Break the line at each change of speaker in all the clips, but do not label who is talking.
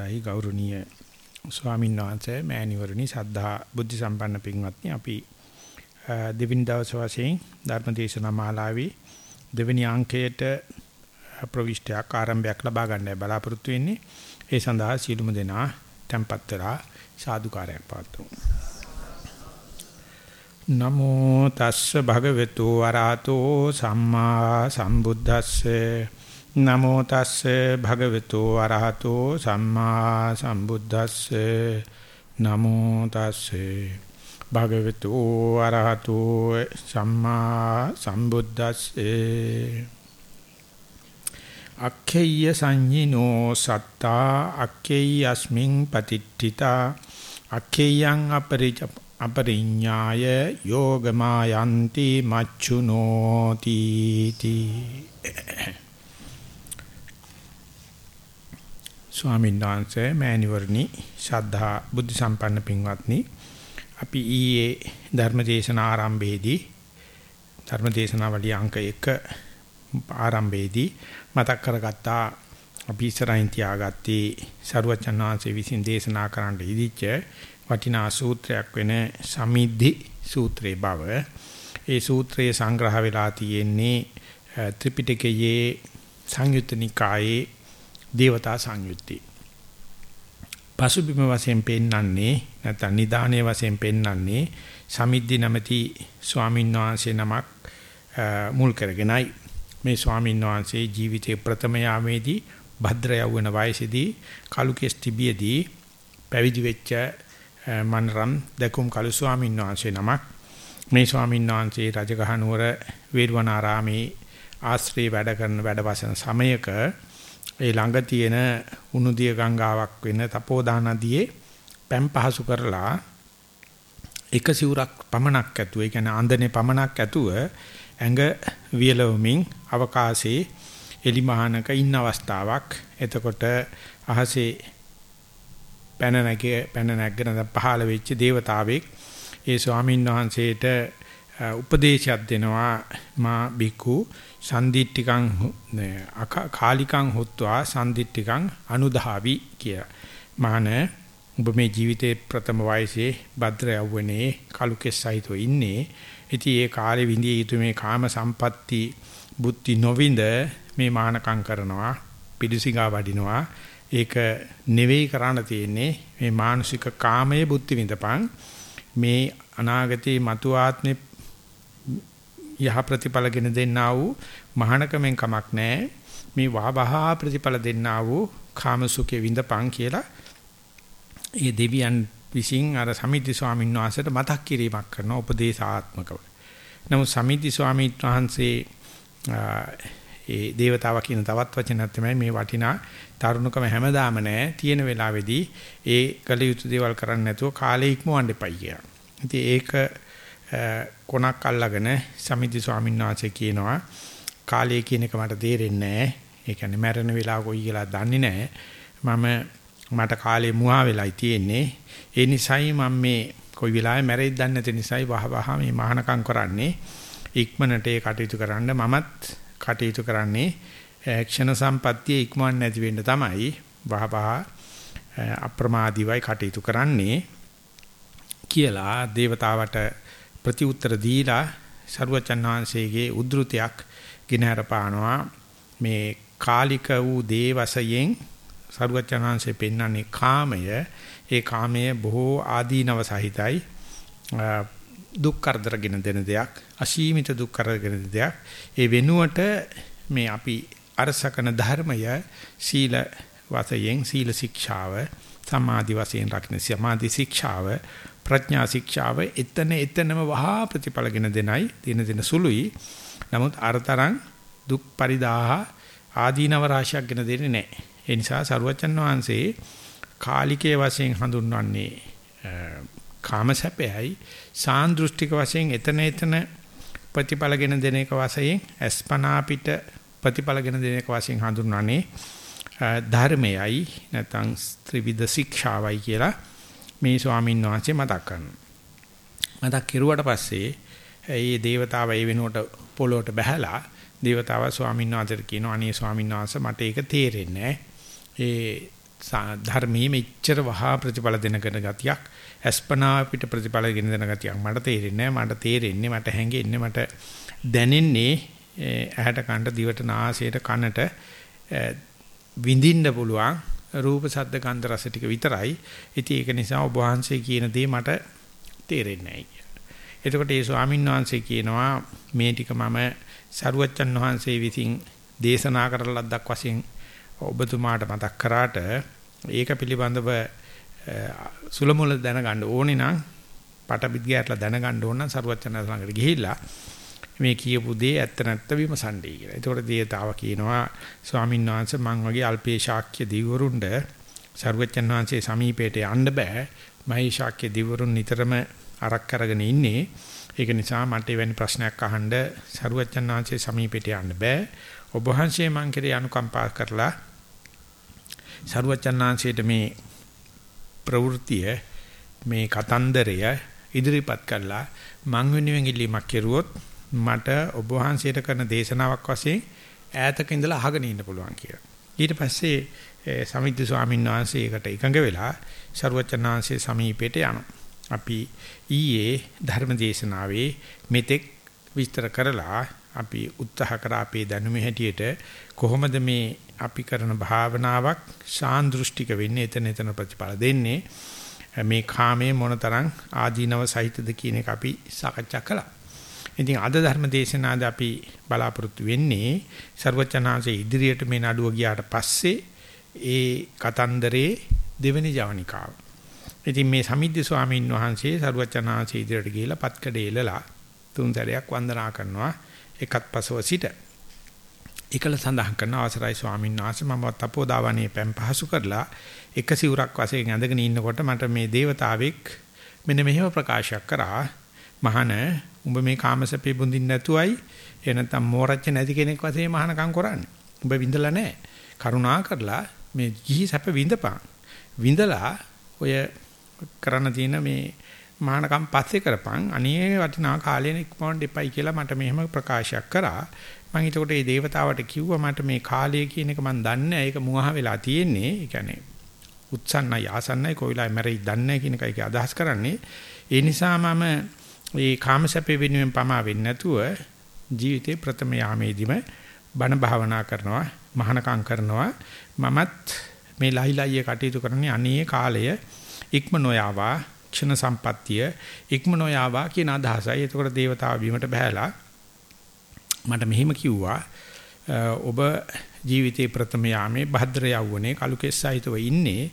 අවසරයි ගෞරවනීය ස්වාමීන් වහන්සේ මෑණිවරණි සද්ධා බුද්ධ සම්පන්න පින්වත්නි. අපි දෙවෙනි දවස් වශයෙන් ධර්ම දේශනා මාලාවේ දෙවෙනි අංකයට ප්‍රවිෂ්ඨයක් ආරම්භයක් ලබා ගන්නයි බලාපොරොත්තු වෙන්නේ. ඒ සඳහා සීලුම දෙනා tempත් වෙලා සාදුකාරයක් පවත්වමු. නමෝ තස්ස භගවතු වරහතෝ සම්මා සම්බුද්දස්සේ නමෝ තස්සේ භගවතු අරහතෝ සම්මා සම්බුද්දස්සේ. නමෝ තස්සේ භගවතු අරහතෝ සම්මා සම්බුද්දස්සේ. අක්ඛේය සංඤිනෝ සත්තා අක්ඛේය අස්මින් පතිට්ඨිතා අක්ඛේයං අපරිච අපරිඤ්ඤාය යෝගමායන්ති මච්චුනෝති තී. ස්වාමීන් වහන්සේ මෑණිවරණි ශාද්ධා බුද්ධ සම්පන්න පින්වත්නි. අපි ඊයේ ධර්මදේශන ආරම්භයේදී ධර්මදේශනාවලිය අංක 1 ආරම්භයේදී මතක් කරගත්තා අපි ඉස්සරහින් තියාගත්තේ සරුවචන් වහන්සේ විසින් දේශනා කරන්න ඉදිච්ච වටිනා සූත්‍රයක් වෙන සමිද්ධි සූත්‍රේ බව. ඒ සූත්‍රයේ සංග්‍රහ වෙලා තියෙන්නේ ත්‍රිපිටකයේ සංයුත්ත නිකායේ දේවතා සංයුත්තේ. පසුබිම වශයෙන් පෙන්වන්නේ නැත්නම් නිදානයේ වශයෙන් පෙන්වන්නේ සමිද්දි නැමැති ස්වාමීන් වහන්සේ නමක් මුල් කරගෙනයි මේ ස්වාමීන් වහන්සේ ජීවිතේ ප්‍රථම යාමේදී භද්‍ර යවුන වයසේදී කලු කෙස් තිබියදී පැවිදි වෙච්ච මන්රම් දකුම් කලු ස්වාමීන් වහන්සේ නමක් මේ ස්වාමීන් වහන්සේ රජගහ නුවර වේරවනාරාමේ ආශ්‍රේ වැඩ කරන වැඩවසන සමයක ඒ ළඟ තියෙන උණුදිය ගංගාවක් වෙන තපෝදා නදියේ පැම් පහසු කරලා එක සිවුරක් පමණක් ඇතුව ඒ කියන්නේ අන්දනේ පමණක් ඇතුව ඇඟ වියලවමින් අවකාශයේ එලිමහනක ඉන්න අවස්ථාවක්. එතකොට අහසේ පැන නැගී පැන නැගගෙන පහළ වෙච්ච දේවතාවෙක් ඒ ස්වාමීන් වහන්සේට උපදේශයක් දෙනවා මා බිකු සන්දිට්ඨිකං කාලිකං හොත්වා සන්දිට්ඨිකං අනුධාවි කිය. මහාන ඔබ මේ ජීවිතේ ප්‍රථම වයසේ භද්‍ර යවුනේ කලු කෙස්සයිතෝ ඉන්නේ. ඉතින් ඒ කාලේ විඳිය යුතු මේ කාම සම්පatti බුද්ධි නොවින්ද මේ මානකම් කරනවා පිළිසිඟා වඩිනවා. ඒක නෙවෙයි කරන්න තියෙන්නේ මේ මානසික කාමයේ බුද්ධි විඳපන් මේ අනාගතේ මතු ආත්මේ යහ ප්‍රතිඵලගෙන දෙන්නා වූ මහානකමෙන් කමක් නැහැ. මේ වහවහා ප්‍රතිඵල දෙන්නා වූ කාමසුඛේ විඳපං කියලා ඒ දෙවියන් විසින් අර සමිද්ධි ස්වාමීන් වහන්සේට මතක් කිරීමක් කරන උපදේශාත්මකව. නමුත් සමිද්ධි ස්වාමීන් වහන්සේ ඒ දේවතාවා කියන තවත් වචනයක් තමයි මේ වටිනා තරුණකම හැමදාම නැහැ තියෙන වෙලාවේදී ඒ කල යුතු දේවල් කරන්න නැතුව කාලේ ඉක්මවන්න එපයි කියලා. ඉතින් ඒක කොනක් අල්ලගෙන සමිති ස්වාමීන් වහන්සේ කියනවා කාලය කියන එක මට තේරෙන්නේ නැහැ. ඒ කියන්නේ මැරෙන වෙලාව කොයි කියලා දන්නේ නැහැ. මම මට කාලේ මුවා වෙලයි තියෙන්නේ. ඒ නිසයි මම මේ කොයි වෙලාවෙ මැරෙයිද දන්නේ නැති නිසයි වහ වහ මේ මහානකම් කරන්නේ. ඉක්මනට ඒ කටයුතු කරන්න මමත් කටයුතු කරන්නේ ක්ෂණ සම්පත්තිය ඉක්මවන්න නැති වෙන්න තමයි වහ වහ අප්‍රමාදීවයි කටයුතු කරන්නේ කියලා දේවතාවට ප්‍රතිඋත්තර දීලා සරුවචන් වහන්සේගේ උද්ෘතයක් ගෙනහැර පානවා. මේ කාලික වූ දේවසයෙන් සරුවචන් වහන්සේ පෙන්වන්නේ කාමය. ඒ කාමය බොහෝ ආදීනව සහිතයි. දුක් කරදරගෙන දෙන දෙයක් අසීමිත දුක් කරදරගෙන දෙයක්. ඒ වෙනුවට මේ අපි අරසකන ධර්මය සීල වශයෙන් සීල ශික්ෂාව සමාධි වශයෙන් රකින්න සමාධි ශික්ෂාව ප්‍රඥා ශික්ෂාව එතන එතනම වහා ප්‍රතිඵලගෙන දෙනයි දින දින සුළුයි. නමුත් අරතරන් දුක් පරිදාහ ආදීනව රාශියක් ගෙන දෙන්නේ නැහැ. ඒ නිසා සරුවචන් වහන්සේ කාලිකයේ වශයෙන් හඳුන්වන්නේ කාමසැපයයි සාන්දෘෂ්ටික වශයෙන් එතන එතන ප්‍රතිඵලගෙන දෙන එක වශයෙන් අස්පනා පිට ප්‍රතිඵලගෙන දෙන එක වශයෙන් හඳුන්වන්නේ ධර්මයයි නැත්නම් ත්‍රිවිධ ශික්ෂාවයි කියලා මේ ස්වාමීන් වහන්සේ මතක් කරනවා. මතක් කෙරුවට පස්සේ ඒ දේවතාව ඒ වෙනුවට පොළොවට බහැලා? දේවතාව ස්වාමීන් වහන්සේට කියනවා අනේ ස්වාමීන් වහන්සේ මට ඒක තේරෙන්නේ ඒ ධර්මයේ මෙච්චර වහා ප්‍රතිඵල දෙන කෙන ගතියක් අස්පනා පිට ප්‍රතිඵල ගෙන දෙන ගතියක් මට තේරෙන්නේ මට තේරෙන්නේ මට හැඟෙන්නේ මට දැනෙන්නේ ඇහැට කනට දිවට නාසයට කනට විඳින්න පුළුවන් රූප ශබ්ද ගන්ධ රස ටික විතරයි. ඉතින් ඒක නිසා ඔබ වහන්සේ කියන දේ මට තේරෙන්නේ නැහැ කියලා. එතකොට ඒ ස්වාමීන් වහන්සේ කියනවා මේ ටික මම සරුවච්චන් වහන්සේ විසින් දේශනා කරලා ලද්දක් වශයෙන් ඔබතුමාට මතක් කරාට ඒක පිළිබඳව සුලමුල දැනගන්න ඕනේ නම් පටබිද්ගයටලා දැනගන්න ඕන නම් සරුවච්චන් ළඟට ගිහිල්ලා මේ කියපු දේ ඇත්ත නැත්ත විමසන්නේ කියලා. ඒතකොට දේතාව කියනවා ස්වාමීන් වහන්සේ මං වගේ අල්පේ ශාක්‍ය දිවුරුණ්ඩ සරුවච්චන් වහන්සේ සමීපයට යන්න බෑ. මහේ ශාක්‍ය දිවුරුන් නිතරම අරක් කරගෙන ඉන්නේ. ඒක නිසා මට එවැනි ප්‍රශ්නයක් අහන්න සරුවච්චන් වහන්සේ සමීපයට යන්න බෑ. ඔබ වහන්සේ මං කෙරේ අනුකම්පා කරලා සරුවච්චන් වහන්සේට මේ ප්‍රවෘත්තිය මේ කතන්දරය ඉදිරිපත් කළා මං වෙනුවෙන් ඉල්ලීමක් කෙරුවොත් මට ඔබ වහන්සේට කරන දේශනාවක් වශයෙන් ඈතක ඉඳලා අහගෙන ඉන්න පුළුවන් කියලා. ඊට පස්සේ සමිද්ද ස්වාමීන් වහන්සේ ඒකට එකඟ වෙලා ਸਰුවචනාංශයේ සමීපයට යනවා. අපි ඊයේ ධර්ම දේශනාවේ මෙතෙක් විස්තර කරලා අපි උත්සාහ කරා අපේ දැනුමේ හැටියට කොහොමද මේ අපි කරන භාවනාවක් සාන්දෘෂ්ටික වෙන්නේ එතන එතන ප්‍රතිඵල දෙන්නේ මේ කාමයේ මොනතරම් ආදීනව සහිතද කියන එක අපි සාකච්ඡා කළා. ඉතින් අද ධර්ම දේශනාවද අපි බලාපොරොත්තු වෙන්නේ ਸਰවචනාංශයේ ඉදිරියට මේ නඩුව ගියාට පස්සේ ඒ කතන්දරේ දෙවෙනි ජවනිකාව. ඉතින් මේ සමිද්ද ස්වාමීන් වහන්සේ ਸਰවචනාංශයේ ඉදිරියට ගිහිලා පත්කඩේලලා තුන් සැරයක් වන්දනා කරනවා එකත් පසව සිට. එකල සඳහන් කරන අවසරයි ස්වාමීන් වහන්සේ මම තපෝදාවනේ පැම් පහසු කරලා එක සිවුරක් වශයෙන් ඇඳගෙන ඉන්නකොට මට මේ దేవතාවෙක් මෙන්න මෙහෙම ප්‍රකාශයක් කරා මහණ උඹ මේ කාමසපේ බුඳින්න නැතුවයි එහෙ නැත්නම් මෝරච්ච නැති කෙනෙක් වශයෙන් මහානකම් කරන්නේ. උඹ විඳලා නැහැ. කරුණා කරලා මේ ගිහි සැප විඳපන්. විඳලා ඔය කරන්න තියෙන මේ මහානකම් පස්සේ කරපන්. අනේ වටිනා කාලේ ඉක්මවන්න එපයි කියලා මට මෙහෙම ප්‍රකාශයක් කරා. මම එතකොට මේ దేవතාවට කිව්වා මට මේ කාලය කියන එක මම දන්නේ ඒක මුවහ වෙලා තියෙන්නේ. ඒ කියන්නේ උත්සන්නයි ආසන්නයි කොයිලා මැරෙයි දන්නේ කියන එකයි අදහස් කරන්නේ. ඒ නිසා මම ඒ කාමසැපේ වෙනුවෙන් පමා වෙන්නේ නැතුව ජීවිතේ ප්‍රථම යාමේදීම බණ භාවනා කරනවා මහානකම් කරනවා මමත් මේ ලයිලයිය කටයුතු කරන්නේ අනේ කාලය ඉක්ම නොයාවා ක්ෂණ සම්පත්තිය ඉක්ම නොයාවා කියන අදහසයි. එතකොට දේවතාව බීමට බහැලා මට මෙහිම කිව්වා ඔබ ජීවිතේ ප්‍රථම යාමේ භද්‍ර යවුනේ කලු කෙස්සයිතව ඉන්නේ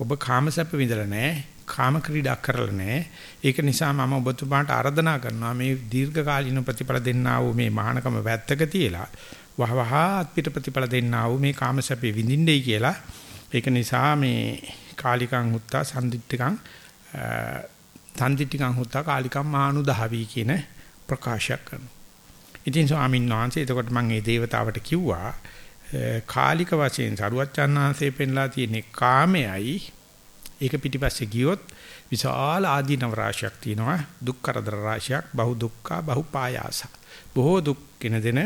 ඔබ කාමසැප විඳලා නැහැ කාම ක්‍රීඩා කරලා නැහැ. ඒක නිසා මම ඔබතුමාට ආරාධනා කරනවා මේ දීර්ඝකාලීන ප්‍රතිඵල දෙන්නා වූ මේ මහානකම වැත්තක තියලා වහවහ අත්පිට ප්‍රතිඵල දෙන්නා වූ මේ කාමසැපේ විඳින්නයි කියලා. ඒක නිසා මේ කාලිකං හුත්තා සම්දිත්තිකං සම්දිත්තිකං හුත්තා කාලිකං මහානුදහවි කියන ප්‍රකාශයක් කරනවා. ඉතින් ස්වාමීන් වහන්සේ එතකොට මම මේ දේවතාවට කිව්වා කාලික වශයෙන් සරුවච්චන් වහන්සේ පෙන්ලා තියෙන කාමයයි. ඒක පිටිපස්සේ ගියොත් විශාල ආදීනව රාශියක් තියෙනවා. දුක් කරදර රාශියක් බහු දුක්ඛ බහු පායාස. බොහෝ දුක් කින දෙන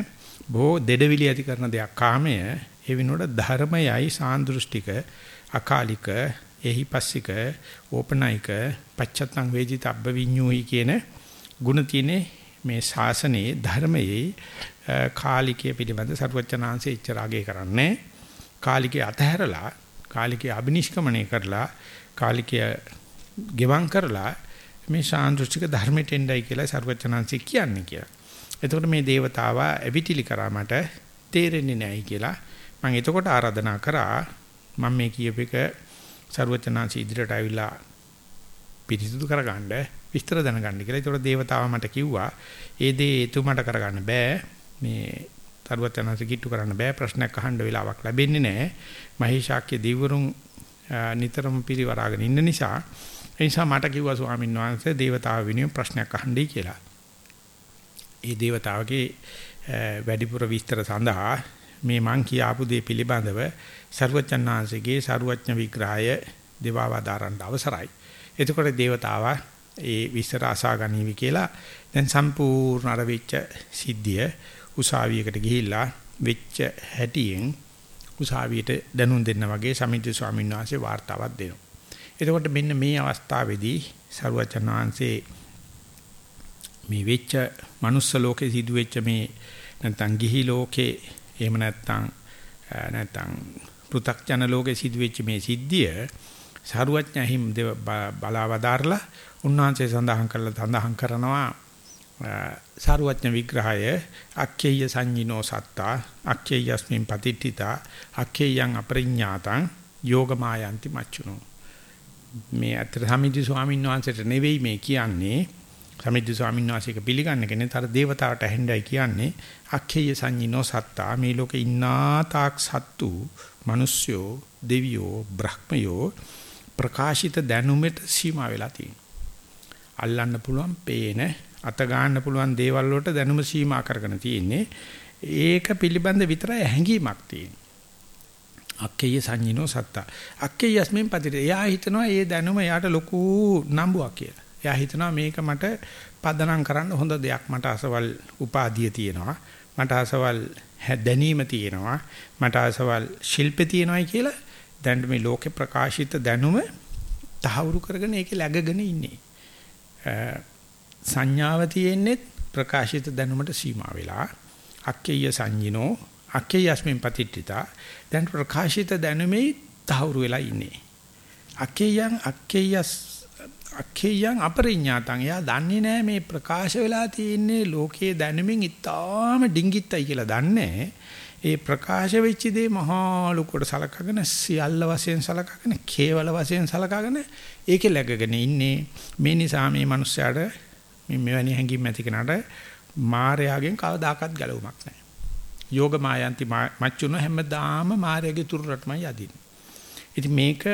බොහෝ දෙඩවිලි ඇති කරන දෙයක් කාමය. ඒ විනෝඩ ධර්මයයි සාන්දෘෂ්ටික අකාලික එහිපස්සික ඕපනයික පච්චත්තං වේදිතබ්බ විඤ්ඤූහි කියන ಗುಣ තියෙන්නේ මේ ශාසනයේ ධර්මයේ කාලිකයේ පිළිබඳ සරුවචනාංශය ඉච්චරාගේ කරන්නේ. කාලිකයේ අතහැරලා කාලිකයේ අබිනිෂ්ක්‍මණය කරලා කාලිකය ගෙවම් කරලා මේ සාන්දෘෂ්ටික ධර්මයට එන්නයි කියලා සරුවචනාංශය කියන්නේ කියලා. එතකොට මේ దేవතාවා ඇවිටිලි කරා මට තේරෙන්නේ නැයි කියලා මම එතකොට ආරාධනා කරා. මම මේ කියපේක සරුවචනාංශ ඉදිරියට ආවිලා පිරිසිදු කරගන්න. විස්තර දැනගන්න කියලා. ඒතකොට දේවතාවා මට කිව්වා ඒ දේ එතුමට කරගන්න බෑ. මේ තරුවත් යනස කිට්ටු කරන්න බෑ. ප්‍රශ්නයක් අහන්න වෙලාවක් ලැබෙන්නේ නෑ. මහේශාක්‍ය දිවුරුන් නිතරම පිරිවරාගෙන ඉන්න නිසා ඒ නිසා මට කිව්වා ස්වාමීන් වහන්සේ දේවතාව වෙනුවෙන් ප්‍රශ්නයක් අහන්නයි කියලා. ඒ දේවතාවගේ වැඩිපුර විස්තර සඳහා මේ මං කියාපු දේ පිළිබඳව සර්වචන්නාංශගේ සරුවඥ විග්‍රහය දේවාවදාරන්න අවසරයි. එතකොට දේවතාවා ඒ විස්තර අසා ගනිවි කියලා දැන් සම්පූර්ණ අර වෙච්ච සිද්ධිය උසාවියකට ගිහිල්ලා වෙච්ච හැටියෙන් උසාවියට දැනුම් දෙන්න වගේ සමිති ස්වාමීන් වහන්සේ වාර්තාවක් දෙනවා. එතකොට මෙන්න මේ අවස්ථාවේදී සරුවචන වහන්සේ මේ වෙච්ච manuss ලෝකේ සිදු වෙච්ච මේ නැත්නම් ගිහි ලෝකේ එහෙම නැත්නම් නැත්නම් පෘථග්ජන ලෝකේ සිදු වෙච්ච මේ සිද්ධිය සරුවඥහිම් බලවදාරලා උන්වහන්සේ සඳහන් කරලා සඳහන් කරනවා සාරවත්න විග්‍රහය අක්ඛේය සංඤිනෝ සත්තා අක්ඛේයස්මින් පතිට්ඨිතා අක්ඛේයං අපරිඤ්ඤාතං යෝගමායන්ති මච්චුනෝ. මේ අතර සමිති ස්වාමීන් වහන්සේට නෙවෙයි මේ කියන්නේ. සමිති ස්වාමීන් වහන්සේක පිළිගන්න කෙනෙක් අර දේවතාවට ඇහෙන්නයි කියන්නේ. අක්ඛේය සංඤිනෝ සත්තා මේ ලෝකේ ඉන්නා තාක් සත්තු මිනිස්යෝ දෙවියෝ බ්‍රහ්මයෝ ප්‍රකාශිත දැනුමට සීමා වෙලා තියෙනවා. අල්ලන්න පුළුවන් පේන අත ගන්න පුළුවන් දේවල් වලට දැනුම සීමා කරගෙන තියෙන්නේ. ඒක පිළිබඳ විතරයි හැඟීමක් තියෙන්නේ. අක්කේය සංඤිනෝ සත්තා. අක්කේයස්මින් පදිර. එයා හිතනවා මේ දැනුම එයාට ලොකු නම්බුවක් කියලා. එයා හිතනවා මේක මට පදනම් කරන්න හොඳ දෙයක්. මට අසවල් උපාධිය තියෙනවා. මට අසවල් දැනීම තියෙනවා. මට අසවල් ශිල්පේ තියෙනවායි කියලා දැන් මේ ලෝකේ ප්‍රකාශිත දැනුම තහවුරු කරගෙන ඒකේ läගගෙන ඉන්නේ. සංඥාව තියෙන්නේ ප්‍රකාශිත දැනුමට සීමා වෙලා අක්කේය සංජිනෝ අක්කේයස්මින් පතිට්ඨිතා දැන් ප්‍රකාශිත දැනුමේ තහවුරු වෙලා ඉන්නේ. අක්කේයන් අක්කේයස් අක්කේයන් අපරිඥාතං එයා දන්නේ නැහැ මේ ප්‍රකාශ වෙලා තියෙන්නේ ලෝකයේ දැනුමින් ඉතාම ඩිංගිත්තයි කියලා දන්නේ. ඒ ප්‍රකාශ වෙච්ච දේ මහා ලොකුට සලකගෙන සියල්ල වශයෙන් සලකගෙන කේවල වශයෙන් සලකගෙන ඒකේ läගගෙන ඉන්නේ මේ නිසා මේ මිනිස්යාට මේ මෙවැනි හැඟීම් ඇති කෙනාට මායාවෙන් කවදාකවත් ගැලවුමක් නැහැ. යෝග මායන්ති මච්චුන හැමදාම මායාවේ තුරටමයි යදින්නේ. ඉතින් මේක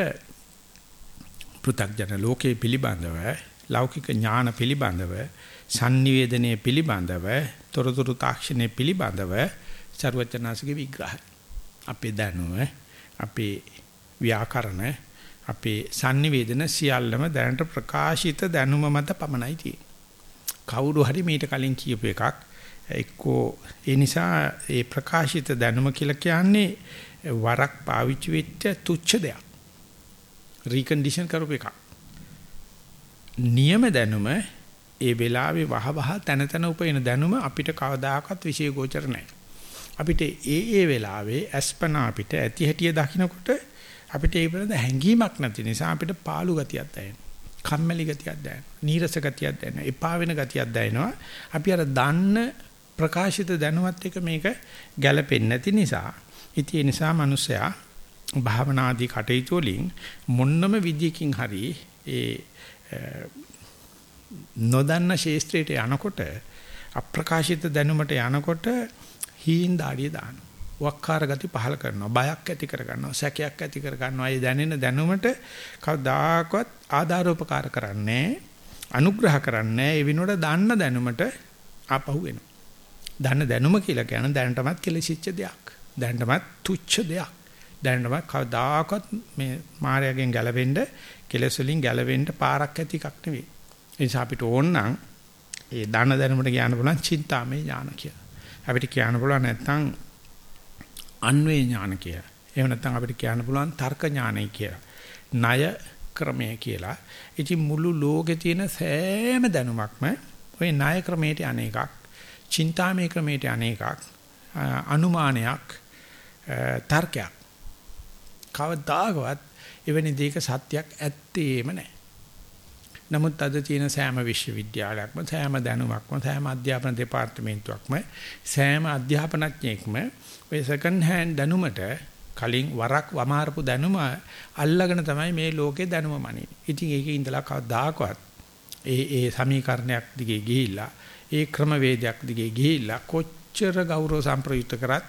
පෘථග්ජන ලෝකේ පිළිබඳව ලෞකික ඥාන පිළිබඳව sannivedanaya පිළිබඳව තොරතුරු තාක්ෂණය පිළිබඳව ਸਰවචනාසික විග්‍රහය. අපේ දැනුම අපේ ව්‍යාකරණ අපේ sannivedana සියල්ලම දැනට ප්‍රකාශිත දැනුම මත පමණයි තියෙන්නේ. කවුරු හරි මීට කලින් කියපු එකක් එක්කෝ ඒ නිසා ඒ ප්‍රකාශිත දැනුම කියලා කියන්නේ වරක් පාවිච්චි වෙච්ච තුච්ච දෙයක්. රීකන්ඩිෂන් කරපු එකක්. නියම දැනුම ඒ වෙලාවේ වහ වහ තන තන උපයන දැනුම අපිට කවදාකවත් විශේෂ නැහැ. අපිට ඒ ඒ වෙලාවේ අස්පනා අපිට ඇති හැටිය දකින්නකොට අපිට ඒ පිළිබඳ හැඟීමක් නැති නිසා අපිට පාළු ගතියක් දැනෙනවා. කම්මැලි ගතියක් දැනෙනවා. නීරස ගතියක් දැනෙනවා. එපා වෙන ගතියක් දැනෙනවා. අපි අර දන්න ප්‍රකාශිත දැනුවත් එක මේක ගැළපෙන්නේ නැති නිසා ඉතින් ඒ නිසා මිනිසයා භාවනාදී කටයුතු වලින් මොන්නම විදියකින් හරි ඒ නොදන්න ශේස්ත්‍රයට යනකොට අප්‍රකාශිත දැනුමට යනකොට හීන් දාඩිය දානවා. වක්කාර ගති පහල කරනවා. බයක් ඇති කර ගන්නවා. සැකයක් ඇති කර ගන්නවා. ඒ දැනෙන දැනුමට කවදාකවත් ආධාරෝපකාර කරන්නේ අනුග්‍රහ කරන්නේ ඒ විනෝඩ දන්න දැනුමට ආපහු වෙනවා දන්න දැනුම කියලා කියන දැනටමත් කෙලෙසිච්ච දෙයක්. දැනටමත් තුච්ච දෙයක්. දැනටමත් කවදාකවත් මේ මායාවෙන් ගැලවෙන්න කෙලෙස් වලින් ගැලවෙන්න පාරක් ඇති එකක් නෙවෙයි. ඒ නිසා අපිට ඕන නම් ඒ දන්න දැනුමට කියන්න පුළුවන් චින්තාමය ඥාන කියලා. අපිට කියන්න පුළුවන් නැත්නම් අන්වේ ඥාන කියලා. එහෙම නැත්නම් අපිට කියන්න පුළුවන් තර්ක ඥානයි කියලා. ණය ක්‍රමය කියලා. ඉතින් මුළු ලෝකේ තියෙන සෑම දැනුමක්ම ওই ණය ක්‍රමයට අනේකක්, චින්තාමය ක්‍රමයට අනේකක්, අනුමානයක්, තර්කයක්. කවදාකවත් එවැනි දෙයක සත්‍යයක් ඇත්තේම නැහැ. නමුත් අද තියෙන සෑම විශ්වවිද්‍යාලයක්ම සෑම දැනුමක්ම සෑම අධ්‍යාපන දෙපාර්තමේන්තුවක්ම සෑම අධ්‍යාපනඥයෙක්ම ඔය සෙකන්ඩ් හෑන්ඩ් දැනුමට කලින් වරක් වමාරපු දැනුම අල්ලගෙන තමයි මේ ලෝකේ දැනුම මනින්නේ. ඉතින් ඒකේ ඉඳලා කවදාකවත් ඒ ඒ සමීකරණයක් දිගේ ගිහිල්ලා ඒ ක්‍රමවේදයක් දිගේ ගිහිල්ලා කොච්චර ගෞරව සම්ප්‍රයුක්ත කරත්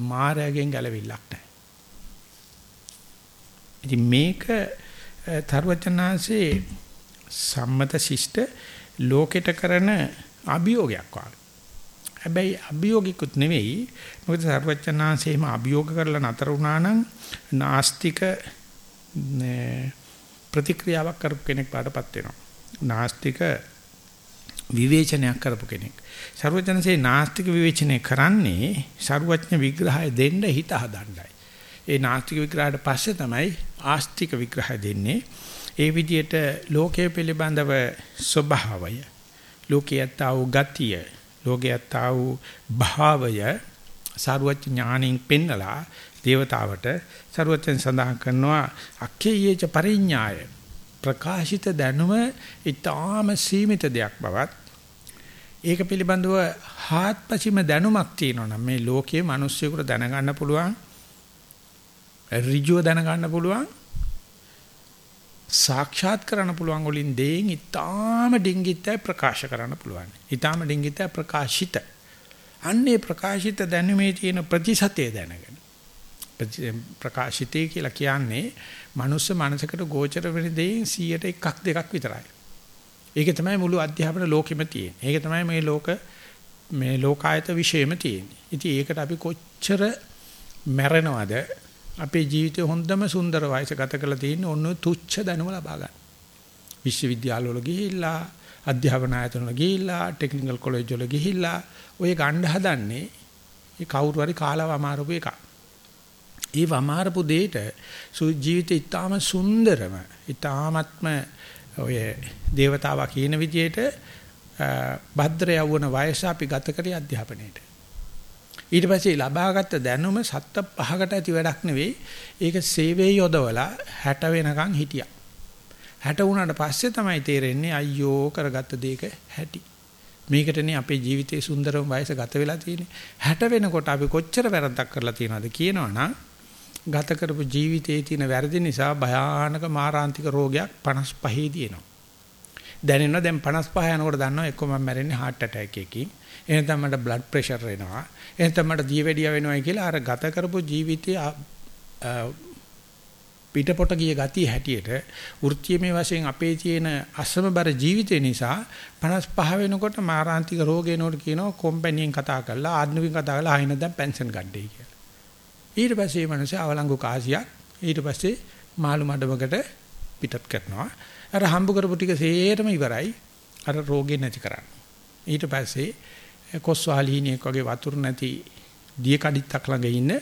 මායාවෙන් ගැලවිල්ලක් නැහැ. ඉතින් මේක තරුවචනාංශේ සම්මත ශිෂ්ට ලෝකෙට කරන අභියෝගයක් වගේ. හැබැයි අභියෝගිකුත් නෙවෙයි. මොකද සර්වචනාංශේම අභියෝග කරලා නතර වුණා නම් නාස්තික ප්‍රතික්‍රියාවක් කරපු කෙනෙක් පාටපත් වෙනවා. නාස්තික විවේචනයක් කරපු කෙනෙක්. සර්වචනසේ නාස්තික විවේචනය කරන්නේ ਸਰවඥ විග්‍රහය දෙන්න හිත හදන්නයි. ඒ නාස්තික විග්‍රහයට පස්සේ තමයි ආස්තික විග්‍රහය දෙන්නේ. ඒ විදිහට ලෝකයේ පිළිබඳව ස්වභාවය, ලෝකයට ආව ගතිය, ලෝකයට ආව භාවය සාරවත්ඥ ඥාණයෙන් පෙන්නලා දේවතාවට සරුවචෙන් සඳහන් කරනවා අක්ඛේයේච පරිඥාය ප්‍රකාශිත දැනුම ඊටාම සීමිත දෙයක් බවත්. ඒක පිළිබඳව හාත්පසීම දැනුමක් තියෙනවා නම් මේ ලෝකයේ මිනිස්සුන්ට දැනගන්න පුළුවන් ඍජුව දැනගන්න පුළුවන් සාක්ෂාත් කරන්න පුළුවන් වලින් දෙයින් ඊටාම ඩිංගිතයි ප්‍රකාශ කරන්න පුළුවන්. ඊටාම ඩිංගිතයි ප්‍රකාශිත. අන්නේ ප්‍රකාශිත දැනුමේ තියෙන ප්‍රතිශතය දැනගෙන ප්‍රකාශිතය කියලා කියන්නේ මනුස්ස මනසකට ගෝචර වෙන දෙයින් 100ට එකක් දෙකක් විතරයි. ඒක තමයි මුළු අධ්‍යාපන ලෝකෙම තියෙන්නේ. ඒක තමයි මේ ලෝක මේ ලෝකායත විශ්යම තියෙන්නේ. ඉතින් ඒකට අපි කොච්චර මැරෙනවද අපේ ජීවිතේ හොඳම සුන්දර වයස ගත කරලා තියෙන ඔන්න තුච්ච දැනුම ලබා ගන්න. විශ්වවිද්‍යාල වල ගිහිල්ලා අධ්‍යාපන ආයතන වල ගිහිල්ලා ටෙක්නිකල් කොලෙජ් වල ගිහිල්ලා ඔය ගන්න හදන්නේ ඒ කවුරු හරි කාලව අමාරුපු එකක්. ඒ වමාරපු දෙයට ජීවිතය ඊටාම සුන්දරම ඊටාමත්ම ඔය దేవතාවා කියන විදිහට භද්‍ර යවුන වයස අපි ගත කරේ අධ්‍යාපනයේට. ඊට පස්සේ ලබාගත් දැනුම සත්ත පහකට ඇති වැඩක් නෙවෙයි. ඒක සේවයේ යොදවලා 60 වෙනකන් හිටියා. 60 වුණාට පස්සේ තමයි තේරෙන්නේ අයියෝ කරගත්ත දෙයක හැටි. මේකටනේ අපේ ජීවිතේ සුන්දරම වයස ගත වෙලා තියෙන්නේ. 60 වෙනකොට අපි කොච්චර වැරද්දක් කරලා තියෙනවද කියනවනම් ගත කරපු ජීවිතයේ තියෙන වැරදි නිසා භයානක මාරාන්තික රෝගයක් 55 දිනනවා. දැනෙනවා දැන් 55 යනකොට දන්නවා එක්ක මම මැරෙන්නේ heart attack එකකින්. එහෙනම් මට blood pressure එනවා. එහෙනම් මට දියවැඩිය වෙනවයි කියලා අර ගත කරපු ජීවිතයේ පිටපොට ගිය ගතිය හැටියට වෘත්තියමේ වශයෙන් අපේ තියෙන අසමබර ජීවිතය නිසා 55 වෙනකොට මාරාන්තික රෝගේනෝට කියනවා කොම්පැනියෙන් කතා කරලා ආත්මිකව කතා කරලා ආයෙත් දැන් පෙන්ෂන් ගන්නයි කියලා. ඊට පස්සේ මේ මිනිස්සු අවලංගු කාසියක් ඊට පස්සේ මාළු මඩමකට පිටත් කරනවා. අර හම්බ කරපු ටික සේරම ඉවරයි. අර රෝගේ නැති කරන්න. ඊට පස්සේ කොස්වාලීනියෙක් වගේ වතුර නැති දිය කඩਿੱත්තක් ළඟ ඉන්න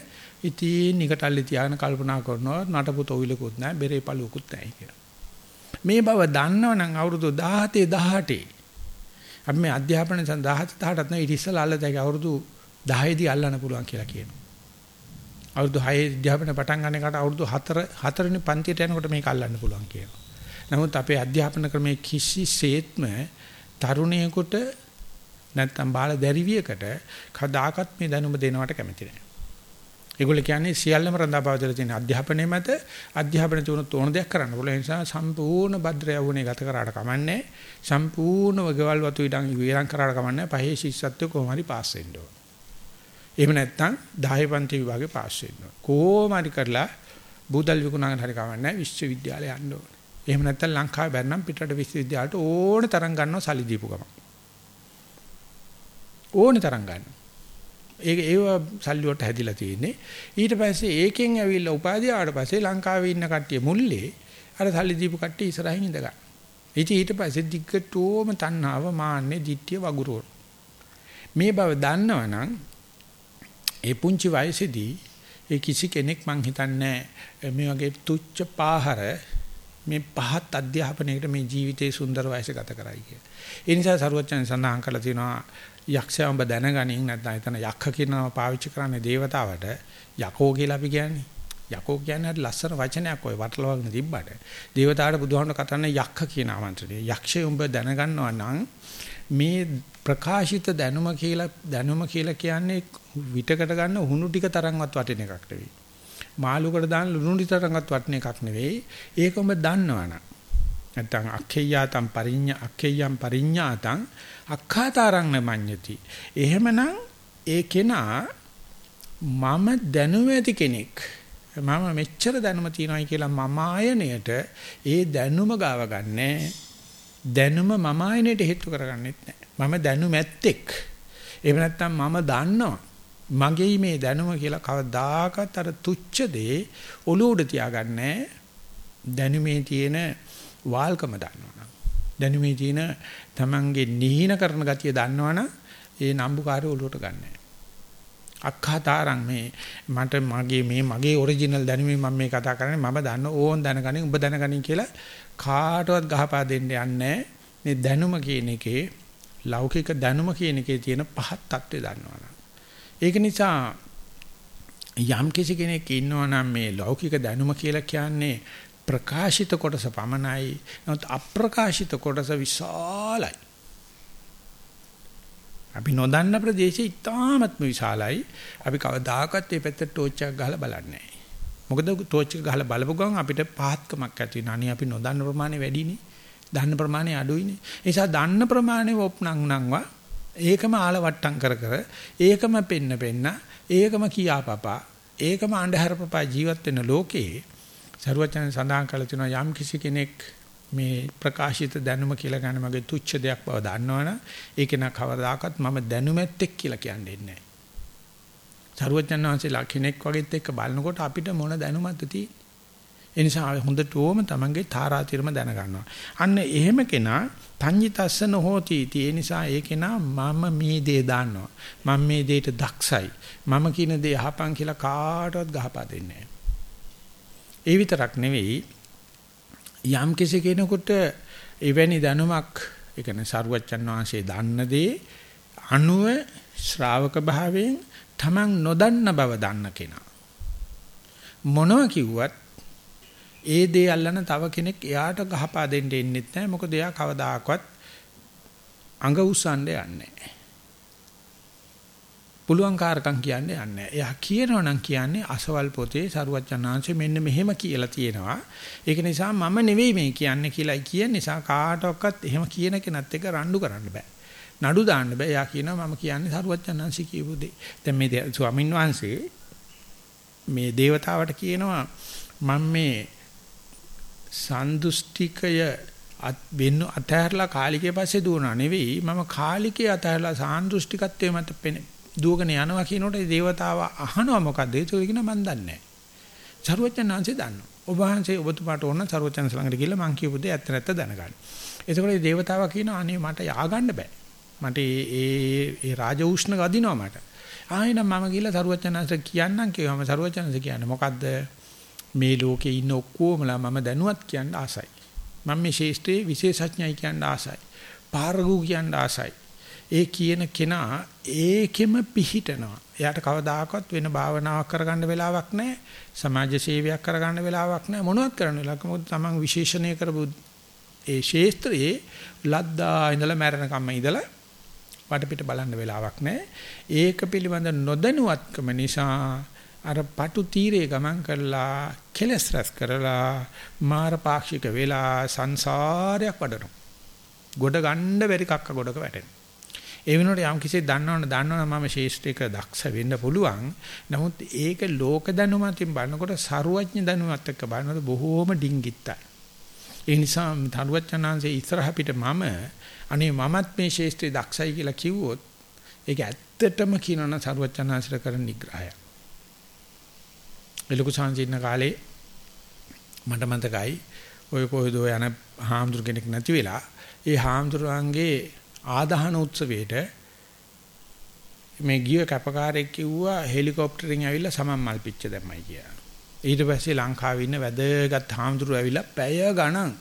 ඉතින් නිකටල්ලි තියාගෙන කල්පනා කරනවා නටපු තොවිලකුත් නැහැ බෙරේ පළුවකුත් නැහැ කියලා. මේ බව දන්නවනම් අවුරුදු 17 18 අපි මේ අධ්‍යාපනය 17 18ත් නෙවෙයි ඉතිස්සලා අල්ලතේ අවුරුදු 10 දී අල්ලන්න පුළුවන් කියලා කියනවා. අවුරුදු 6 අධ්‍යාපනය පටන් ගන්න එකට අවුරුදු 4 4 පන්තියට යනකොට මේක අල්ලන්න පුළුවන් කියනවා. නමුත් අපේ අධ්‍යාපන ක්‍රමයේ කිසිසේත්ම තරුණයෙකුට නැත්නම් බාල දැරිවියකට කදාකත් මේ දැනුම දෙනවට කැමති නැහැ. ඒගොල්ලෝ කියන්නේ සියල්ලම රඳාපවතිලා තියෙන අධ්‍යාපනය මත අධ්‍යාපන තුනත් ඕන දෙයක් කරන්න පුළුවන්. ඒ නිසා සම්පූර්ණ භද්‍ර යවුනේ ගත කරාට කමන්නේ. සම්පූර්ණ වගවල් වතු ඉඩම් විරං කරාට කමන්නේ. පහේ ශිෂ්‍යත්ව කොහොම හරි පාස් වෙන්න ඕන. එහෙම නැත්නම් 10 පන්ති විභාගේ පාස් වෙන්න ඕන. කොහොම හරි කරලා බුදල් විකුණාගෙන හරි කමන්නේ විශ්වවිද්‍යාලය යන්න ඕන. එහෙම නැත්නම් ලංකාවේ බැන්නම් පිටරට විශ්වවිද්‍යාලට ඕන තරම් ගන්නවා සල්ලි දීපු ගමන්. ඕන තරම් ගන්නවා. ඒක ඒව සල්ලි වලට හැදිලා තියෙන්නේ. ඊට පස්සේ ඒකෙන් ඇවිල්ලා උපාධිය ආවට පස්සේ ලංකාවේ ඉන්න කට්ටිය මුල්ලේ අර සල්ලි දීපු කට්ටිය ඉස්සරහින් ඉඳ ගන්න. ඉතින් ඊට පස්සේ දිග්ගටෝම තණ්හාව මාන්නේ ditthිය වගුරුවන. මේ බව දන්නවනම් ඒ පුංචි වයසේදී ඒ කිසි කෙනෙක් මං හිතන්නේ මේ වගේ තුච්ච පාහර මේ පහත් අධ්‍යාපනයකට මේ ජීවිතේ සුන්දර වයස ගත කරයි කිය. ඒ නිසා සරුවචන සඳහන් කරලා තියෙනවා යක්ෂයා උඹ දැනගනින් නැත්නම් එතන යක්ඛ කියනවා පාවිච්චි කරන්නේ దేవතාවට යකෝ කියලා අපි කියන්නේ. යකෝ කියන්නේ හරි ලස්සන වචනයක් ඔය වටලවගෙන තිබ්බට. దేవතාවට බුදුහාමුදුර කතාන්නේ යක්ඛ කියන ආමන්ත්‍රණය. යක්ෂය උඹ දැනගන්නවා නම් මේ ප්‍රකාශිත දැනුම කියලා දැනුම කියලා කියන්නේ විටකට ගන්න හුණු ටික තරම්වත් වටින එකක් නෙවෙයි. මාළුකට දාන ලුණු ටික තරම්වත් වටින එකක් නෙවෙයි. ඒක උඹ දන්නවනම් නැත්තම් අක්ඛේයාතම් පරිඤ්ඤා අක්ඛේයම් පරිඤ්ඤාතම් අක්ඛාතරං නමඤ්ඤති. එහෙමනම් ඒ කෙනා මම දැනුම ඇති කෙනෙක්. මම මෙච්චර දැනුම තියනයි කියලා මම ආයනයට ඒ දැනුම ගාව ගන්නෑ. දැනුම මම ආයනයට හේතු කරගන්නෙත් නෑ. මම දැනුම ඇත්තෙක්. එහෙම නැත්නම් මම දන්නවා. මගේ මේ දැනුම කියලා කවදාකවත් අර තුච්ච දේ ඔලුව උඩ තියාගන්නේ දැනුමේ තියෙන වාල්කම දන්නවනම් දැනුමේ තියෙන තමන්ගේ නිහින කරන ගතිය දන්නවනම් ඒ නම්බුකාරය ඔලුවට ගන්නෑ. අක්ඛාතාරං මේ මට මගේ මේ මගේ ඔරිජිනල් දැනුමේ මම මේ කතා කරන්නේ මම දන්න ඕන් දැනගනින් ඔබ දැනගනින් කියලා කාටවත් ගහපා දෙන්න යන්නේ මේ දැනුම කියන එකේ ලෞකික දැනුම කියන එකේ තියෙන පහත් තත්ත්වය දන්නවනම්. ඒක නිසා යම් කිසි කෙනෙක් ඉන්නවා නම් මේ ලෞකික දැනුම කියලා කියන්නේ ප්‍රකාශිත කොටස පමණයි නමුත් අප්‍රකාශිත කොටස විශාලයි අපි නොදන්න ප්‍රදේශය ඉතාමත්ම විශාලයි. අපි කවදාකවත් මේ පැත්තට ටෝච් එකක් ගහලා බලන්නේ නැහැ. මොකද ටෝච් එක ගහලා බලපු ගමන් අපිට පහත්කමක් ඇති වෙනවා. අනේ අපි නොදන්න ප්‍රමාණය වැඩිනේ. දන්න ප්‍රමාණය අඩුයිනේ. ඒ නිසා දන්න ප්‍රමාණය ඔප්නං නංවා ඒකම ආලවට්ටම් කර කර ඒකම පෙන්න පෙන්න ඒකම කියාපපා ඒකම අන්ධහරපපා ජීවත් වෙන ලෝකේ සරුවචන සඳහන් කළ තියෙනවා යම් කිසි කෙනෙක් මේ ප්‍රකාශිත දැනුම කියලා ගන්න මගේ තුච්ච දෙයක් බව දන්නවනම් ඒක න කවදාකවත් මම දැනුමැත්තෙක් කියලා කියන්නේ නැහැ. සරුවචන් වහන්සේලා කෙනෙක් වගේත් එක්ක බලනකොට අපිට මොන දැනුමක්ද තියෙන්නේ? ඒ නිසා හොඳටම තමන්ගේ තාරාතිරම දැනගන්නවා. අන්න එහෙම කෙනා පඤ්ඤිතස්සන හෝති. ඒ නිසා ඒ කෙනා මම මේ දේ දන්නවා. මම මේ දෙයට දක්ෂයි. මම කියන දේ අහපන් කියලා කාටවත් ගහපා දෙන්නේ නැහැ. ඒ විතරක් නෙවෙයි යම් කිසි කෙනෙකුට එවැනි දැනුමක් ඒ කියන්නේ සරුවච්චන් වහන්සේ දන්න දේ අනුව ශ්‍රාවක භාවයෙන් තමන් නොදන්න බව දන්න කෙනා. මොනව කිව්වත් ඒ දේ අල්ලන තව කෙනෙක් එයාට ගහපා දෙන්න ඉන්නෙත් නැහැ. මොකද එයා කවදාකවත් අඟ උස්සන්න යන්නේ නැහැ. පුළුවන් කාරකම් කියන්නේ යන්නේ. එයා කියනවා නම් කියන්නේ අසවල් පොතේ සරුවච්චන්හන්සේ මෙන්න මෙහෙම කියලා තියෙනවා. ඒක නිසා මම නෙවෙයි මේ කියන්නේ කියලායි කියන නිසා කාටවත් එහෙම කියන කෙනත් එක්ක රණ්ඩු කරන්න බෑ. නඩු දාන්න බෑ. එයා කියනවා මම කියන්නේ සරුවච්චන්හන්සේ කියපු දේ. දැන් මේ ස්වාමීන් වහන්සේ මේ దేవතාවට කියනවා මම මේ සන්දුෂ්ටිකය වෙන්න අතහැරලා කාලිකේ පස්සේ දුවනා නෙවෙයි මම කාලිකේ අතහැරලා සාන්දෘෂ්ටිකත්වයේ මත දුවගෙන යනවා කියනකොට ඒ దేవතාව අහනවා මොකද්ද ඒක කියන මන් දන්නේ නැහැ. සරුවචනාංශේ දන්නවා. ඔබ වහන්සේ ඔබතුමාට ඕන සරුවචනාංශ ළඟට ගිහිල්ලා මං කියපු දේ ඇත්ත නැත්ත දැනගන්න. එතකොට මේ దేవතාව කියනවා අනේ මට යආගන්න බෑ. මට ඒ ඒ රාජ උෂ්ණ ගදිනවා මට. ආයෙනම් මම ගිහිල්ලා සරුවචනාංශ කියන්නම් කියවම සරුවචනාංශ කියන්නේ මොකද්ද? මේ ලෝකේ ඉන්න ඔක්කොමලා මම දැනුවත් කියන්න ආසයි. මම මේ ශේෂ්ත්‍රයේ විශේෂඥයි කියන්න ආසයි. පාරගු කියන්න ආසයි. ඒ කියන කෙනා ඒකෙම පිහිටනවා. එයාට කවදාකවත් වෙන භාවනාවක් කරගන්න වෙලාවක් නැහැ. සමාජ සේවයක් කරගන්න වෙලාවක් නැහැ. මොනවත් කරන්න වෙලාවක් මොකද තමන් විශේෂණය කරපු ඒ ශේස්ත්‍රයේ ලද්දා ඉඳලා මැරෙනකම්ම ඉඳලා වටපිට බලන්න වෙලාවක් නැහැ. ඒක පිළිබඳ නොදැනුවත්කම නිසා අර පටු තීරේ ගමන් කරලා කෙලස් රැස් කරලා මාර පාක්ෂික වෙලා සංසාරයක් වඩනවා. ගොඩ ගන්න බැරි කක්ක ගොඩක වැටෙනවා. ඒ වෙනුවට යම් කිසි දන්නවනේ දන්නවනේ මම ශේෂ්ඨයක දක්ෂ වෙන්න පුළුවන්. නමුත් ඒක ලෝක දැනුමකින් බලනකොට ਸਰුවඥ දැනුමත් එක්ක බලනකොට බොහෝම ඩිංගිත්තයි. ඒ නිසා තරුවචනාංශයේ ඉස්සරහ පිට මම අනේ මමත් මේ ශේෂ්ත්‍රයේ දක්ෂයි කියලා කිව්වොත් ඒක ඇත්තටම කියනවනම් සරුවචනාංශර කරන නිග්‍රහය. එලුකු සංජීන කාලේ මට මතකයි ඔය කොහෙද යන හාමුදුර කෙනෙක් නැති වෙලා ඒ හාමුදුරන්ගේ ආදාහන උත්සවයේට මේ ගිය කැපකාරයෙක් කිව්වා හෙලිකොප්ටරෙන් ඇවිල්ලා සමන් මල් පිච්ච දැම්මයි කියලා. ඊට පස්සේ ලංකාවේ ඉන්න වැදගත් හාමුදුරුවෝ ඇවිල්ලා පැය ගණන්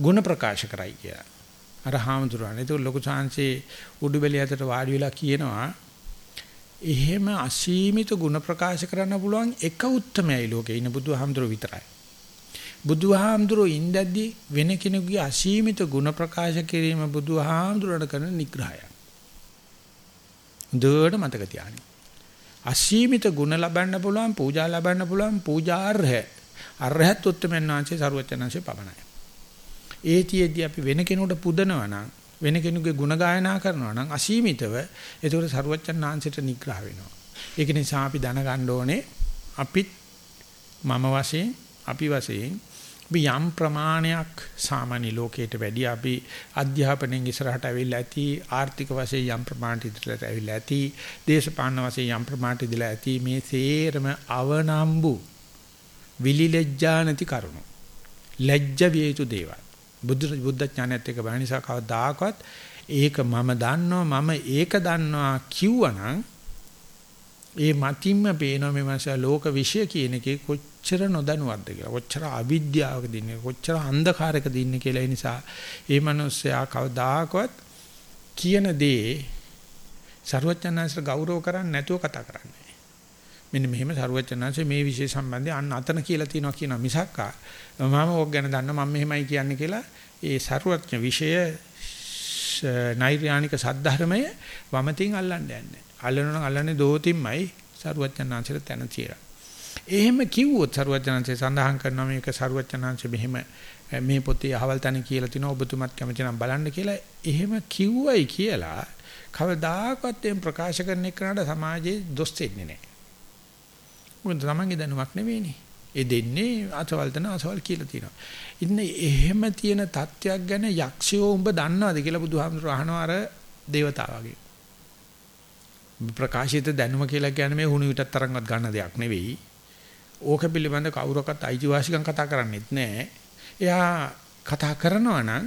ಗುಣ ප්‍රකාශ කරයි කියලා. අර හාමුදුරුවනේ ඒක ලොකු chance උඩුබැලිය අතට වාඩි වෙලා කියනවා එහෙම අසීමිත ಗುಣ ප්‍රකාශ කරන්න පුළුවන් එක උත්තරමයි ලෝකේ ඉන්න බුදුහාමුදුරුවෝ විතරයි. බුදුහාමුදුරෝ ඉඳද්දි වෙන කෙනෙකුගේ අසීමිත ගුණ ප්‍රකාශ කිරීම බුදුහාමුදුරණ කරන නිග්‍රහයක්. දුවට මතක තියාගන්න. අසීමිත ගුණ ලබන්න පුළුවන් පූජා ලබන්න පුළුවන් පූජාර්හ අරහත් උත්තමයන් වහන්සේ සරුවචනංශේ පමණයි. ඒතියෙදි අපි වෙන කෙනෙකුට පුදනවා නම් වෙන කෙනෙකුගේ ගුණ ගායනා කරනවා නම් අසීමිතව ඒකට සරුවචන් ආංශයට නිග්‍රහ වෙනවා. ඒක නිසා අපි දැනගන්න ඕනේ අපිත් මම වශයෙන් අපි වශයෙන් අපි යම් ප්‍රමාණයක් සාමාන්‍ය ලෝකයට වැඩිය අපි අධ්‍යාපනයෙන් ඉස්සරහට ඇවිල්ලා ඇති ආර්ථික වශයෙන් යම් ප්‍රමාණයක් ඉදිරියට ඇවිල්ලා ඇති දේශපාලන වශයෙන් යම් ප්‍රමාණයක් ඉදිරියට ඇති මේ සේරම අවනම්බු විලිලැජ්ජා නැති කරුණු. ලැජ්ජ විය යුතු දේවල්. බුද්ධ බුද්ධ ඥානයත් එක්ක බලන නිසා කවදාකවත් ඒක මම දන්නවා මම ඒක දන්නවා කිව්වනම් ඒ මතින්ම පේනවා මේ මාස ලෝක විශ්ය කියන එකේ කොච්චර කොච්චර නොදැනුවත්ද කියලා කොච්චර අවිද්‍යාවකද ඉන්නේ කොච්චර අන්ධකාරයකද ඉන්නේ කියලා. ඒ නිසා ඒ මිනිස්සයා කවදාකවත් කියන දේ ਸਰුවචනාංශට ගෞරව කරන්නේ නැතුව කතා කරන්නේ මෙන්න මෙහෙම ਸਰුවචනාංශේ මේ વિષය සම්බන්ධයෙන් අන්න අතන කියලා තියෙනවා කියන මිසක් මම ඕක ගැන දන්න මම මෙහෙමයි කියන්නේ කියලා ඒ ਸਰුවචන વિષය නෛර්යානික සද්ධර්මය වමතින් අල්ලන්නේ නැහැ අල්ලනවා නම් අල්ලන්නේ දෝතිම්මයි ਸਰුවචනාංශට තැන තියලා. එහෙම කිව්වොත් සරුවචනංශය සඳහන් කරනවා මේක සරුවචනංශ මෙහෙම මේ පොතේ අහවල් තැන කියලා තිනවා ඔබතුමත් කැමති නම් බලන්න කියලා එහෙම කිව්වයි කියලා කවදාකවත් එම් ප්‍රකාශ කරන එකට සමාජයේ දොස් දෙන්නේ නැහැ. මොකද තමන්ගේ දැනුමක් නෙවෙයිනේ. ඒ දෙන්නේ අසවල් තන අසවල් කියලා තියෙනවා. ඉන්න එහෙම තියෙන தත්වයක් ගැන යක්ෂයෝ උඹ දන්නවද කියලා බුදුහාමුදුර අහනවා අර దేవතාවාගේ. ප්‍රකාශිත දැනුම කියලා කියන්නේ මේ හුණු විටත් තරම්වත් ගන්න දෙයක් නෙවෙයි. ඕක පිළිබඳ කවුරක්වත් අයිතිවාසිකම් කතා කරන්නේත් නැහැ. එයා කතා කරනවා නම්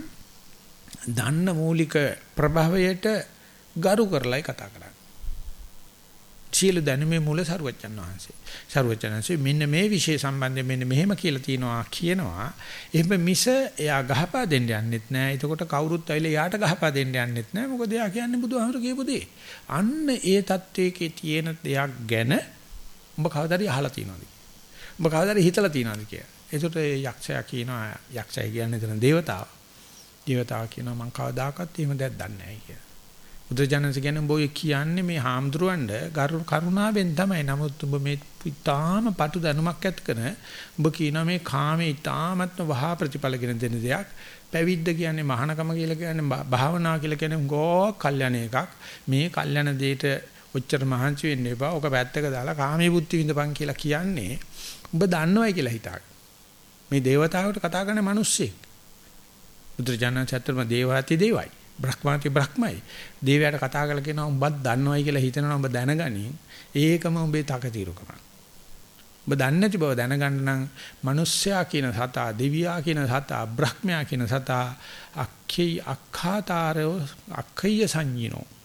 දන්න මූලික ප්‍රභවයට ගරු කරලයි කතා කරන්නේ. සියලු දැනුමේ මූල ਸਰුවචන් වහන්සේ. ਸਰුවචන් වහන්සේ මෙන්න මේ විශේෂ සම්බන්ධයෙන් මෙන්න මෙහෙම කියලා තියනවා කියනවා. එහෙම මිස එයා ගහපා දෙන්න යන්නෙත් නෑ. එතකොට කවුරුත් ඇවිල්ලා එයාට ගහපා දෙන්න යන්නෙත් නෑ. මොකද එයා කියන්නේ බුදුහාමර කියපු දේ. අන්න ඒ தത്വයේ තියෙන දෙයක් ගැන උඹ කවදාද අහලා තියෙනවද? උඹ කවදාද හිතලා තියෙනවද කියලා. එතකොට ඒ යක්ෂයා කියනවා යක්ෂයා කියන්නේ එතන දේවතාව. දේවතාව කියනවා මං කවදාකවත් එහෙම දෙයක් දන්නේ නැහැ කියලා. බුදුජානක කියන්නේ උඹ ඔය කියන්නේ මේ හාමුදුරුවන්ට කරුණාවෙන් තමයි. නමුත් උඹ මේ ඊටාම පටු දැනුමක් ඇත්කන උඹ කියනවා මේ කාමේ ඊටාමත්ම වහා ප්‍රතිඵලගෙන දෙන දෙයක්. පැවිද්ද කියන්නේ මහානකම කියලා කියන්නේ භාවනා කියලා කියන්නේ ගෝ කල්යන එකක්. මේ කල්යන දෙයට ඔච්චර මහන්සි වෙන්න එපා. ඔක පැත්තක දාලා කාමයේ බුද්ධි විඳපන් කියලා කියන්නේ උඹ දන්නවයි කියලා හිතාගන්න. මේ దేవතාවට කතා කරන මිනිස්සෙක්. බුදුරජාණන් චත්‍රම දේවාති දේවයි. බ්‍රහ්මාති බ්‍රහ්මයි. දේවයාට කතා කරලා කියනවා උඹත් දන්නවයි කියලා හිතනවා උඹ දැනගනින්. ඒකම උඹේ තකතිරුකම. ඔබ දන්නේ නැති බව දැනගන්න නම් මිනිස්සයා කියන සතා, දෙවියා කියන සතා, බ්‍රහ්මයා කියන සතා අක්ඛේ අක්ඛාතාරෝ අක්ඛය සංජිනෝ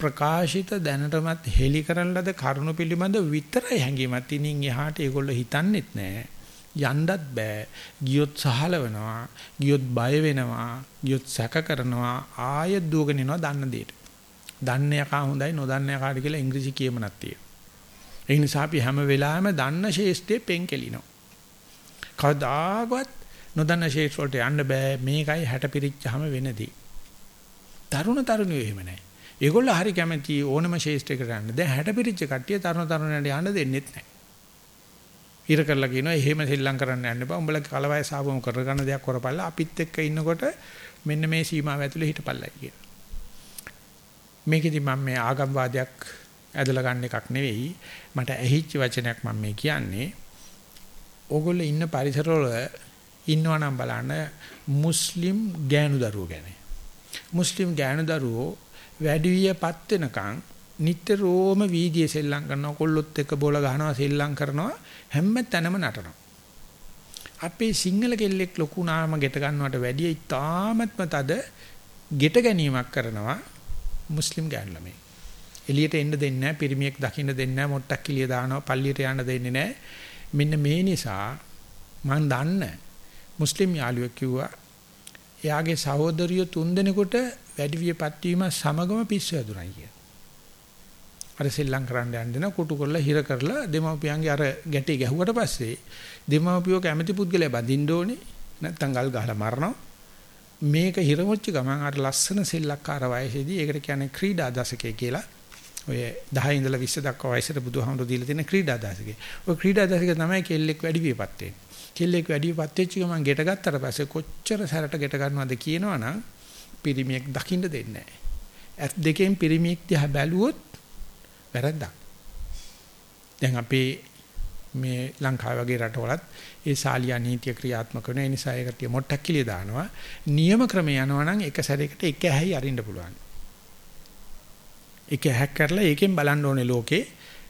ප්‍රකාශිත දැනටමත් හෙලි කරන ලද කරුණු පිළිබඳ විතරයි හැඟීමක්. තිනින් එහාට ඒගොල්ලෝ හිතන්නේත් නැහැ. යන්නත් බෑ. ගියොත් සහලවනවා, ගියොත් බය වෙනවා, ගියොත් සැක කරනවා, ආයෙත් දුවගෙන යනවා දන්න දෙයට. දන්න යකා හොඳයි නොදන්න යකාට කියලා ඉංග්‍රීසි කියමනක් තියෙනවා. ඒ නිසා අපි හැම වෙලාවෙම දන්න ශේෂ්ඨේ පෙන් කෙලිනවා. කවදාකවත් නොදන්න ශේෂ්ඨ වලට යන්න බෑ. මේකයි හැට පිරිච්චාම වෙනදී. තරුණ තරුණියෝ එහෙම නැහැ. ඒගොල්ලෝ හරි කැමති ඕනම ශේෂ්ඨයකට යන්න. දැන් හැට පිරිච්ච කට්ටිය තරුණ තරුණයන්ට යන්න දෙන්නෙත් නැහැ. ඉර කරලා කියනවා එහෙම සෙල්ලම් කරන්න යන්න එපා. උඹලා කලවයස ආවම කරගන්න දෙයක් කරපල්ලා අපිත් එක්ක ඉන්නකොට මෙන්න මේ සීමාව ඇතුලේ හිටපල්ලයි කියලා. මේකෙදි මම මේ ආගම්වාදයක් ඇදලා ගන්න එකක් නෙවෙයි. මට ඇහිච්ච වචනයක් මම මේ කියන්නේ. ඕගොල්ලෝ ඉන්න පරිසරවල ඉන්නවා නම් බලන්න මුස්ලිම් ගෑනු දරුවෝ ගැන. මුස්ලිම් ගෑනු දරුවෝ වැඩි වියපත් වෙනකන් නිතරම වීදියේ සෙල්ලම් කරනවා කොල්ලොත් එක්ක බෝල ගහනවා සෙල්ලම් කරනවා හැම තැනම නටනවා. අපේ සිංහල කෙල්ලෙක් ලොකු නාම ගෙට ගන්නවට වැඩිය ඉතාමත්ම තද ගෙට ගැනීමක් කරනවා මුස්ලිම් ගෑනු ළමයි. එළියට එන්න දෙන්නේ නැහැ, පිරිමියෙක් දකින්න දෙන්නේ නැහැ, මොට්ටක් කිලිය දානවා, පල්ලියට යන්න දෙන්නේ නැහැ. මෙන්න මේ නිසා මම දන්න මුස්ලිම් යාළුවෙක් කිව්වා එයාගේ සහෝදරිය තුන්දෙනෙකුට වැඩි වියපත් වීම සමගම පිස්සු ඇදුණා කියලා. අර සෙල්ලම් කරන්න යන්න දෙන කුටු කරලා හිර කරලා දෙමව්පියන්ගේ අර ගැටේ ගැහුවට පස්සේ දෙමව්පියෝ කැමති පුද්ගලයා බඳින්න ඕනේ නැත්තම් ගල් ගහලා මරනවා මේක හිරවොච්ච ගමන් අර ලස්සන සෙල්ලක්කාර වයසේදී ඒකට කියන්නේ ක්‍රීඩා දශකය කියලා ඔය 10 ඉඳලා 20 දක්වා වයසට බුදුහාමුදුරු දීලා තියෙන ක්‍රීඩා දශකය. ඔය ක්‍රීඩා දශකය තමයි කෙල්ලෙක් වැඩි වියපත් වෙන්නේ. කෙල්ලෙක් වැඩි වියපත් වෙච්ච ගමන් ගෙට ගත්තට පස්සේ කොච්චර සැරට ගෙට ගන්නවද කියනවනම් පිරිමියෙක් දකින්න දෙන්නේ නැහැ. ඇස් දෙකෙන් පිරිමියෙක් දිහා බැලුවොත් වැරද්දක්. දැන් අපේ මේ ලංකාව වගේ රටවලත් ඒ ශාලියා නීතිය ක්‍රියාත්මක කරන ඒ නිසා ඒකට මොට්ටක් කිලිය දානවා. නියම ක්‍රමය යනවා නම් එක සැරයකට එක ඇහැයි අරින්න පුළුවන්. එක ඇහැක් කරලා ඒකෙන් බලන්න ඕනේ ලෝකේ.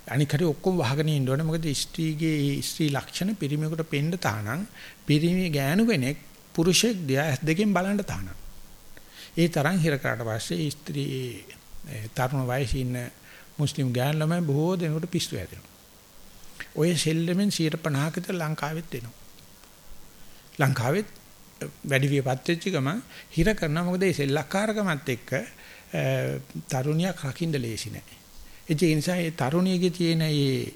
අනික හරි ඔක්කොම වහගෙන ඉන්න ඕනේ. මොකද ස්ත්‍රීගේ ස්ත්‍රී ලක්ෂණ පිරිමියෙකුට පෙන්න තහනම් පිරිමි ගෑනු කෙනෙක් පුරුෂයෙක් දිහා ඇස් දෙකෙන් බලන්න තහනම්. ඒ තරම් හිර කරාට පස්සේ ස්ත්‍රී තරුණ වයසේ ඉන්න මුස්ලිම් ගෑන් ළමයි බොහෝ දෙනෙකුට පිස්සු හැදෙනවා. ඔය සෙල්ලමෙන් 150ක විතර ලංකාවෙත් එනවා. ලංකාවෙත් වැඩි වියපත් වෙච්ච ගම හිර කරනවා මොකද මේ සෙල්ලක්කාරකමත් එක්ක තරුණියක් රකින්න ලේසි නෑ. ඒ නිසා මේ තරුණියගේ තියෙන මේ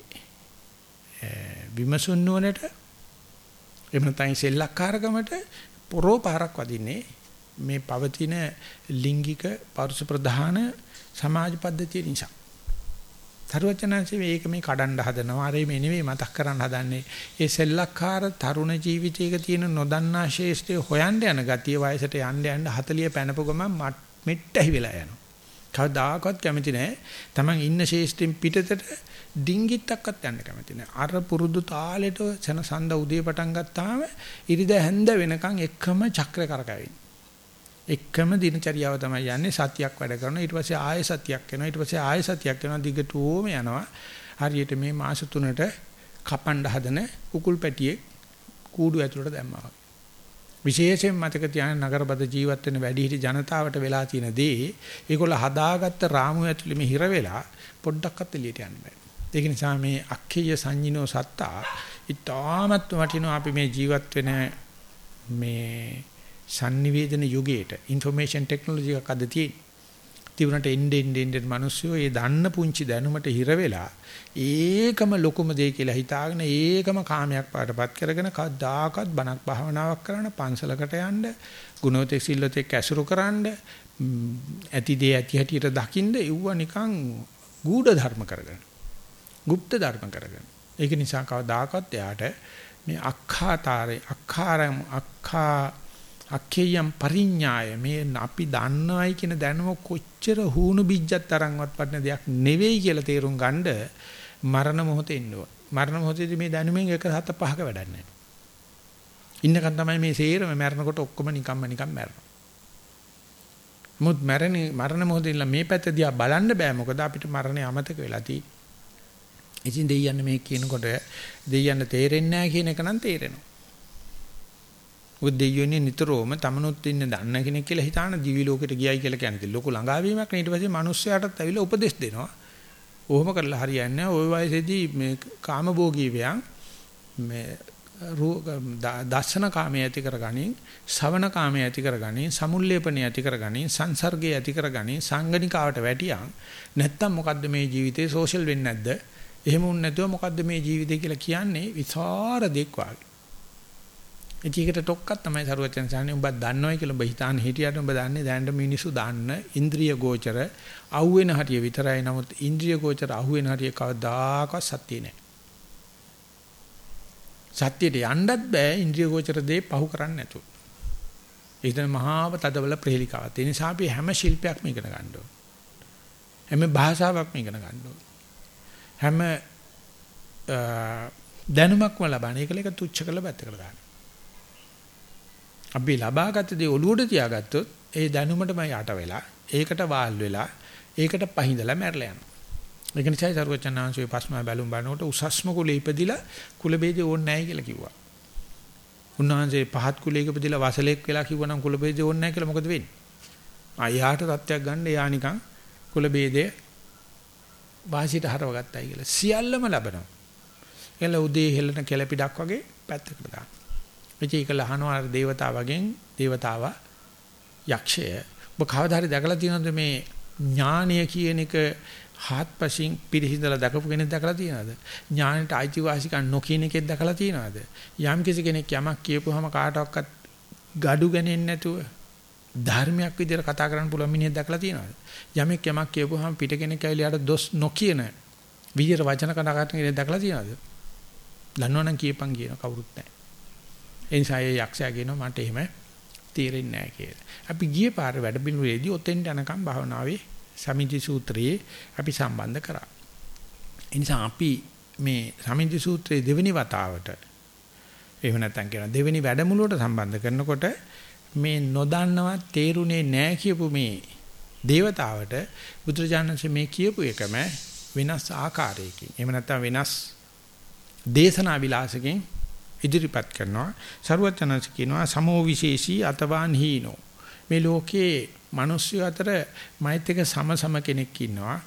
විමසුන් නුවණට එහෙම නැත්නම් සෙල්ලක්කාරකමට පොරෝ පාරක් වදින්නේ මේ පවතින ලිංගික පරුස ප්‍රධාන සමාජ පද්ධතිය නිසා. තරුවචනanse මේක මේ කඩන්න හදනවා. අර මේ නෙවෙයි මතක් කරන්න හදන්නේ. ඒ සෙල්ලක්කාර තරුණ ජීවිතයක තියෙන නොදන්නා ශේෂ්ඨය හොයන්න යන ගතිය වයසට යන්න යන්න 40 පැනපු ගමන් මෙට්ටහි වෙලා යනවා. කවදාකවත් කැමති නැහැ. Taman ඉන්න ශේෂ්ඨෙන් පිටතට ඩිංගිත්තක්වත් යන්න කැමති නැහැ. අර පුරුදු තාලෙට සන සඳ උදේ පටන් ගත්තාම ඉරිද හැන්ද වෙනකන් එකම චක්‍ර කරකැවෙන්නේ. එකම දිනචරියාව තමයි යන්නේ සතියක් වැඩ කරනවා ඊට පස්සේ ආයෙ සතියක් වෙනවා ඊට පස්සේ ආයෙ සතියක් වෙනවා දිගටම යනවා. හරියට මේ මාස තුනට කපන්න හදන කුකුල් පැටියෙක් කූඩු ඇතුළට දැම්මා වගේ. විශේෂයෙන් මතක තියාගන්න නගරබද ජීවත් වෙන වැඩිහිටි ජනතාවට වෙලා තියෙන දේ ඒගොල්ල හදාගත්ත රාමුව ඇතුළේ මේ හිර වෙලා පොඩ්ඩක්වත් එළියට යන්න බෑ. ඒක නිසා මේ අක්ඛේය සංජිනෝ සත්තා ඊටාමත් වටිනවා අපි මේ ජීවත් වෙන මේ sannivedana යුගයට information technology එකක් අද තියෙන්නේ. තිබුණට එන්නේ එන්නේ එන්නේ මිනිස්සු ඒ දන්න පුංචි දැනුමට හිර වෙලා ඒකම ලොකුම දේ කියලා හිතාගෙන ඒකම කාමයක් පාටපත් කරගෙන කවදාකවත් බණක් භාවනාවක් කරන්න පන්සලකට යන්න ගුණෝතේ සිල්ලතේ කැසුරු කරන්න ඇති දේ ඇති හැටියට දකින්න ඉවුව නිකන් ගූඪ ධර්ම කරගෙන গুপ্ত ධර්ම කරගෙන ඒක නිසා කවදාකවත් එයාට මේ අක්ඛාතාරේ අක්ඛාරම් අක්ඛා අක්ඛේයම් පරිඥාය මේ අපි දන්නවයි කියන දැනුම කොච්චර හුණු බිජ්ජත් තරම්වත් වටින දෙයක් නෙවෙයි කියලා තේරුම් ගන්න මරණ මොහොතේ ඉන්න ඕන. මරණ මොහොතේදී මේ දැනුමෙන් එක හත පහක වැඩක් නැහැ. ඉන්නකන් තමයි මේ සේරම මරනකොට ඔක්කොම නිකම්ම නිකම් මරනවා. මුත් මරණ මරණ මොහොතේ ඉන්න මේ පැත්ත දිහා බලන්න බෑ මොකද අපිට මරණය අමතක වෙලා තියෙන්නේ. ඉතින් දෙයියන්න මේ කියනකොට දෙයියන්න තේරෙන්නේ නැහැ කියන එක නම් තේරෙනවා. මොකද දෙයියෝනේ නිතරම තමනුත් ඉන්න දන්න කෙනෙක් කියලා හිතාන දිවි ලෝකෙට ගියයි කියලා කියන්නේ ලොකු ළඟාවීමක් නේ ඊට පස්සේ මිනිස්සයාටත් ඇවිල්ලා උපදෙස් දෙනවා. ඕහම කරලා හරියන්නේ නැහැ. ওই වයසේදී මේ කාමභෝගී වයන් මේ දර්ශන කාමයේ ඇති කරගනින්, ශවණ කාමයේ ඇති කරගනින්, සමුල්ලේපණේ ඇති කරගනින්, සංසර්ගයේ ඇති කරගනින්, සංගණිකාවට වැටියන් නැත්තම් මොකද්ද මේ ජීවිතේ සෝෂල් වෙන්නේ නැද්ද? එහෙම වුණ නැතුව මොකද්ද මේ ජීවිතය කියලා කියන්නේ විසර දෙයක් වාගේ. ඒකට ටොක්කක් තමයි සරුවචන සාන්නේ උඹ දන්නවයි කියලා උඹ හිතාන හිටියට උඹ දන්නේ දැනට මිනිස්සු දාන්න ඉන්ද්‍රිය ගෝචර අහුවෙන හැටිය විතරයි. නමුත් ඉන්ද්‍රිය ගෝචර අහුවෙන හැටිය කවදාකවත් සත්‍ය නෑ. සත්‍යයට යන්නත් බෑ ඉන්ද්‍රිය ගෝචර දේ පහු කරන්න නැතුව. ඒක තමයි මහාව තදබල ප්‍රේලිකාවක් ඒ නිසා අපි හැම ශිල්පයක්ම ඉගෙන ගන්න ඕන. හැම භාෂාවක්ම ඉගෙන ගන්න ඕන. හැම දැනුමක්ම ලබන එක එක තුච්ච කරලා පැත්තකට දාන්න. අපි ලබාගත් දේ ඔලුවට තියාගත්තොත් ඒ දැනුමටම යට වෙලා ඒකට වාල් වෙලා ඒකට පහඳලා මැරලා යනවා. ඒක නිසායි සරුවචනාංශයේ පස්ම බැලුම් බලනකොට උසස්ම කුලේ ඉපදිලා කුල බේදේ ඕනේ නැහැ කියලා කිව්වා. උන්වහන්සේ පහත් කුලයක ඉපදිලා වසලෙක් වෙලා කිව්වනම් කුල බේදේ ඕනේ නැහැ කියලා මොකද වෙන්නේ? ආයාට තත්ත්වයක් ගන්න එයා නිකන් කුල බේදේ වාසියට හරව ගත්තයි කියලා සියල්ලම ලබනවා. එළ උදේ හෙළන කෙලපිඩක් වගේ පැත්තකට ඉතින් ඒක ලහනවා අර దేవතාවගෙන් దేవතාවා යක්ෂය. ඔබ කවදාහරි දැකලා තියෙනවද මේ ඥානීය කියන එක හත්පසින් පිරිහිඳලා දකපු කෙනෙක් දැකලා තියෙනවද? ඥානෙට අයිතිවාසිකම් නොකියන එකෙක් දැකලා තියෙනවද? යම් කිසි කෙනෙක් යමක් කියපුවාම කාටවත් gadu ගන්නේ නැතුව ධර්මයක් විදිහට කතා කරන්න පුළුවන් මිනිහෙක් දැකලා තියෙනවද? යමෙක් යමක් කියපුවාම පිට කෙනෙක් ඇවිල්ලා යාට දොස් නොකියන විදිහට වචන කතා කරන කෙනෙක් දැකලා තියෙනවද? දන්නවනම් කියපන් කියන කවුරුත් නැහැ. ඒ නිසා ඒ යක්ෂයා කියනවා මට එහෙම තේරෙන්නේ නැහැ කියලා. අපි ගියේ පාර වැඩ බිඳුවේදී ඔතෙන්ට යනකම් භාවනාවේ සමිති සූත්‍රයේ අපි සම්බන්ධ කරා. ඒ නිසා අපි මේ සමිති සූත්‍රයේ දෙවෙනි වතාවට එහෙම නැත්නම් කියන දෙවෙනි වැඩමුළුවට සම්බන්ධ කරනකොට මේ නොදන්නවත් තේරුනේ නැහැ කියපු මේ දේවතාවට බුදුරජාණන්සේ මේ කියපු එකම වෙනස් ආකාරයකින් එහෙම නැත්නම් වෙනස් දේශනා විලාසකින් ඉදිරිපත් කරනවා සරුවචනංශ කියනවා සමෝ විශේෂී අතවාන් හීනෝ මේ ලෝකේ මිනිස්සු අතර මෛත්‍රික සම සම කෙනෙක් ඉන්නවා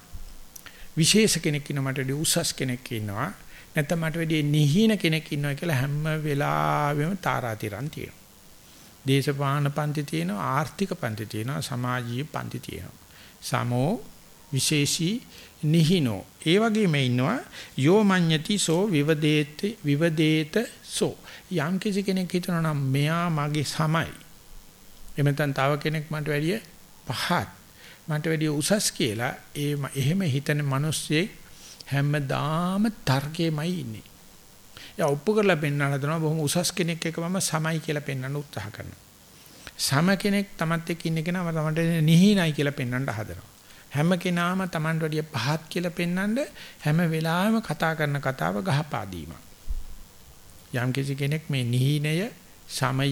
විශේෂ කෙනෙක් ඉන්නවා මට වැඩි උසස් කෙනෙක් ඉන්නවා නැත්නම් මට වැඩි නිහින කෙනෙක් ඉන්නවා කියලා හැම වෙලාවෙම තාරාතිරම් තියෙනවා. දේශපාලන පන්ති තියෙනවා ආර්ථික පන්ති තියෙනවා සමාජීය පන්ති තියෙනවා. සමෝ විශේෂී නිහිනෝ ඒ වගේම ඉන්නවා යෝ මඤ්ඤති සෝ විවදේත විවදේත සෝ යම් කිසි කෙනෙක් හිතනවා නම් මෙයා මගේ සමයි එමෙතන තව කෙනෙක් මට වැඩිය පහත් මට වැඩිය උසස් කියලා ඒ එහෙම හිතන මිනිස්සෙක් හැමදාම තර්කෙමයි ඉන්නේ. එයා ඔප්පු කරලා පෙන්වන්න හදනවා බොහොම උසස් කෙනෙක් එක මම සමයි කියලා පෙන්වන්න උත්සාහ කරනවා. සම කෙනෙක් තමත් එක්ක ඉන්න කෙනා මට නිහිනයි කියලා පෙන්වන්න හදනවා. හැම කෙනාම Tamanට වැඩිය පහත් කියලා පෙන්වන්න හැම වෙලාවෙම කතා කරන කතාව ගහපාදීමක්. යම් කිසි කෙනෙක් මේ නිහිනය සමය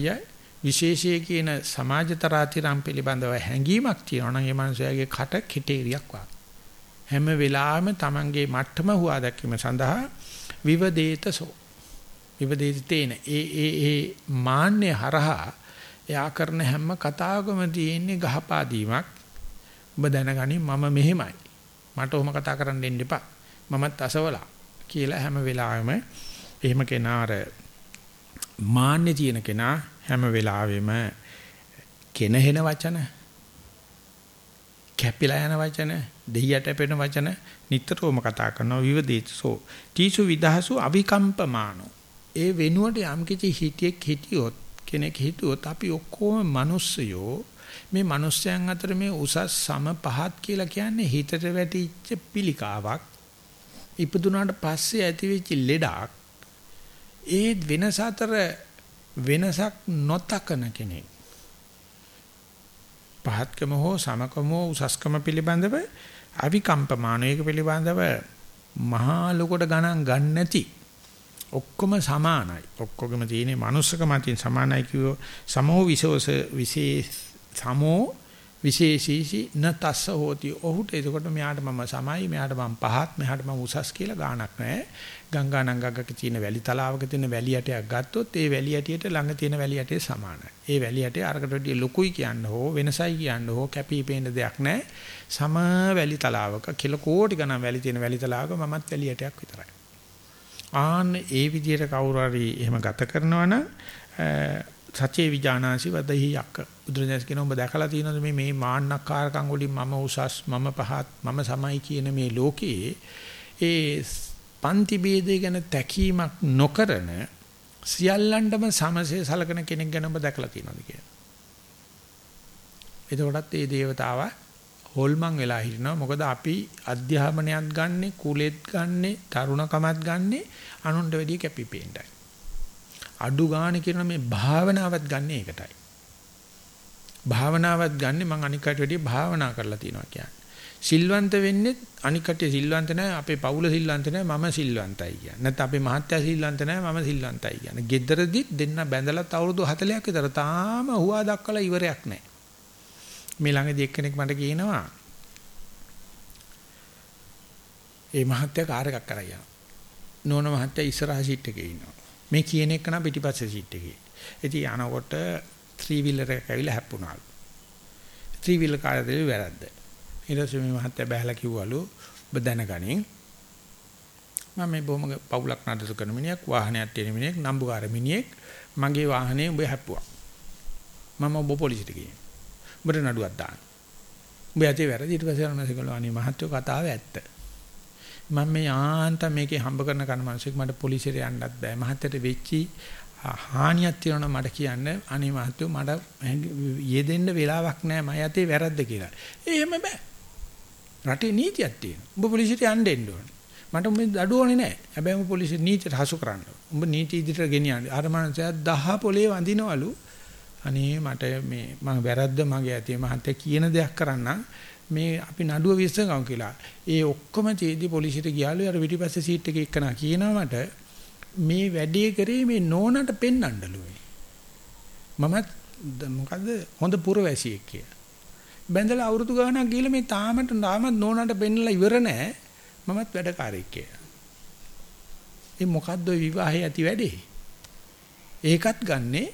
විශේෂයේ කියන සමාජතරාතිරම් පිළිබඳව හැඟීමක් තියෙනවා නම් ඒ මනුස්සයාගේ කට කිටේරියක් වගේ. හැම වෙලාවෙම Tamanගේ මට්ටම හුවා දැක්වීම සඳහා විවදේතසෝ විවදේතේන ඒ ඒ ඒ මාන්නේ හරහා එයා කරන හැම කතාවකම තියෙන්නේ ගහපාදීමක් ඔබ දැනගනි මම මෙහෙමයි. මට ඔහොම කතා කරන්න දෙන්න එපා. මමත් අසවලා කියලා හැම වෙලාවෙම එහෙම කෙනා අර මාන්නේ තියෙන කෙනා හැම වෙලාවෙම කෙනහෙන වචන කැපිලා යන වචන දෙහියට පෙන වචන නිතරම කතා කරනවා විවදේසෝ තීසු විදහසු අවිකම්පමානෝ ඒ වෙනුවට යම් කිසි හිටියෙක් හිටියොත් කෙනෙක් හිතුවොත් අපි ඔක්කොම මිනිස්සයෝ මේ මිනිස්යන් අතර මේ උසස් සම පහත් කියලා කියන්නේ හිතට වැටිච්ච පිළිකාවක් ඉපදුනාට පස්සේ ඇතිවෙච්ච ලෙඩක් ඒ වෙනස අතර වෙනසක් නොතකන කෙනෙක්. පහත්කම හෝ සමකම හෝ උසස්කම පිළිබඳව අවිකම්පමාන ඒක පිළිබඳව මහා ලොකට ගණන් ගන්න නැති. ඔක්කොම සමානයි. ඔක්කොගෙම තියෙන මනුස්සකම අතින් සමානයි කියෝ සමෝ විශෝස විශේෂ සමෝ විශේෂීසි නතස්ස හෝති. ඔහුට එතකොට මෙයාට මම සමයි මෙයාට මම පහත් මෙයාට මම උසස් කියලා ගාණක් නැහැ. ගංගා නංගගක තියෙන වැලි තලාවක තියෙන වැලි යටයක් ගත්තොත් ඒ වැලි යටියට ළඟ තියෙන වැලි යටේ සමානයි. ඒ වැලි යටේ අරකට වැඩිය ලොකුයි කියන්න හෝ වෙනසයි කියන්න හෝ කැපී පේන දෙයක් නැහැ. සම වැලි තලාවක කිලෝ කෝටි ගණන් වැලි තියෙන වැලි තලාවක මමත් වැලි යටයක් විතරයි. ආන්න ඒ විදිහට කවුරු හරි එහෙම ගත කරනවා සචේ විජානාසි වදෙහි යක්ක බුදුරජාණන් කියන ඔබ දැකලා තියෙනවද මේ මේ මාන්නක්කාරකම් වලින් මම උසස් මම පහත් මම සමයි කියන මේ ලෝකයේ ඒ පන්ති ભેදේ ගැන තැකීමක් නොකරන සියල්ලන්ටම සමසේ සලකන කෙනෙක් ගැන ඔබ දැකලා තියෙනවද කියලා. එතකොටත් මේ దేవතාවා හොල්මන් වෙලා හිටිනවා මොකද අපි අධ්‍යාපනයත් ගන්නෙ කුලෙත් ගන්නෙ තරුණකමත් ගන්නෙ අනුන්ට වැඩිය කැපිපේන්නයි. අඩු ගාණ කියන මේ භාවනාවත් ගන්න ඒකටයි. භාවනාවත් ගන්න මම අනිකට වැඩිය භාවනා කරලා තියෙනවා කියන්නේ. සිල්වන්ත වෙන්නේ අනිකට සිල්වන්ත නැහැ අපේ පවුල සිල්වන්ත නැහැ මම සිල්වන්තයි කියන්නේ. නැත්නම් අපේ මහත්තයා සිල්වන්ත නැහැ මම සිල්වන්තයි කියන්නේ. ගෙදරදි දෙන්න බැඳලත් අවුරුදු 40ක් විතර තාම හුවා දක්වලා ඉවරයක් නැහැ. මේ ළඟදී එක්කෙනෙක් මට කියනවා ඒ මහත්තයා කාර් එකක් කරා යනවා. නෝන මහත්තයා ඉස්සරහා සීට් එකේ ඉන්නවා. මේ කියන එක නම් පිටිපස්සේ සීට් එකේ. ඉතින් යනකොට ත්‍රී වීලර් එක ඇවිල්ලා හැප්පුණාලු. ත්‍රී වීලර් කාර්යදේ වැරද්ද. ඊට පස්සේ මේ මහත්තයා බැලලා කිව්වලු ඔබ දැනගනින් මම මේ බොහොම පවුලක් නඩත්තු කරන මිනිහෙක් වාහනයක් තියෙන මිනිහෙක් නම්බුකාර මිනිහෙක් මගේ වාහනේ උඹ හැප්පුවා. මම ඔබ පොලිසියට ගියේ. උඹට නඩුවක් දාන්න. උඹ ඇතේ වැරදි ඊට පස්සේ අරමස කළා අනේ මහත්තයෝ කතාව ඇත්ත. මම මේ යාන්තම් මේකේ හම්බ කරන කන මිනිස්සෙක් මට පොලිසියට යන්නත් බෑ. මහත්තයට වෙච්චි හානියක් තියෙනවා මට කියන්න අනේ මහත්තයෝ මට යෙදෙන්න වෙලාවක් නැහැ මම යතේ වැරද්ද කියලා. එහෙම බෑ. රටේ නීතියක් තියෙනවා. උඹ පොලිසියට යන්න එන්න ඕනේ. මට මේ දඩුව ඕනේ නැහැ. හැබැයි උඹ පොලිසිය නීතියට හසු කරන්න. උඹ නීති ඉදිරියට ගෙනියන්න. අර මනුස්සයා 10 පොලේ වඳිනවලු. අනේ මට මේ මම වැරද්ද මගේ ඇතේ මහත්තයා කියන දෙයක් කරන්නම්. මේ අපි නඩුව විශ්සගමු කියලා. ඒ ඔක්කොම තේදි පොලිසියට ගියාලු අර පිටිපස්සේ සීට් එකේ එක්කනා කියනවා මට මේ වැඩේ කරේ මේ නෝනට පෙන්වන්නලු. මමත් මොකද්ද හොඳ පුරවැසියෙක් කියලා. බැඳලා අවුරුදු ගාණක් ගිහලා මේ තාමට තාමත් නෝනට පෙන්වලා ඉවර නැහැ. මමත් වැඩකාරයෙක් කියලා. ඒ මොකද්ද විවාහයේ ඇති වැඩේ? ඒකත් ගන්නේ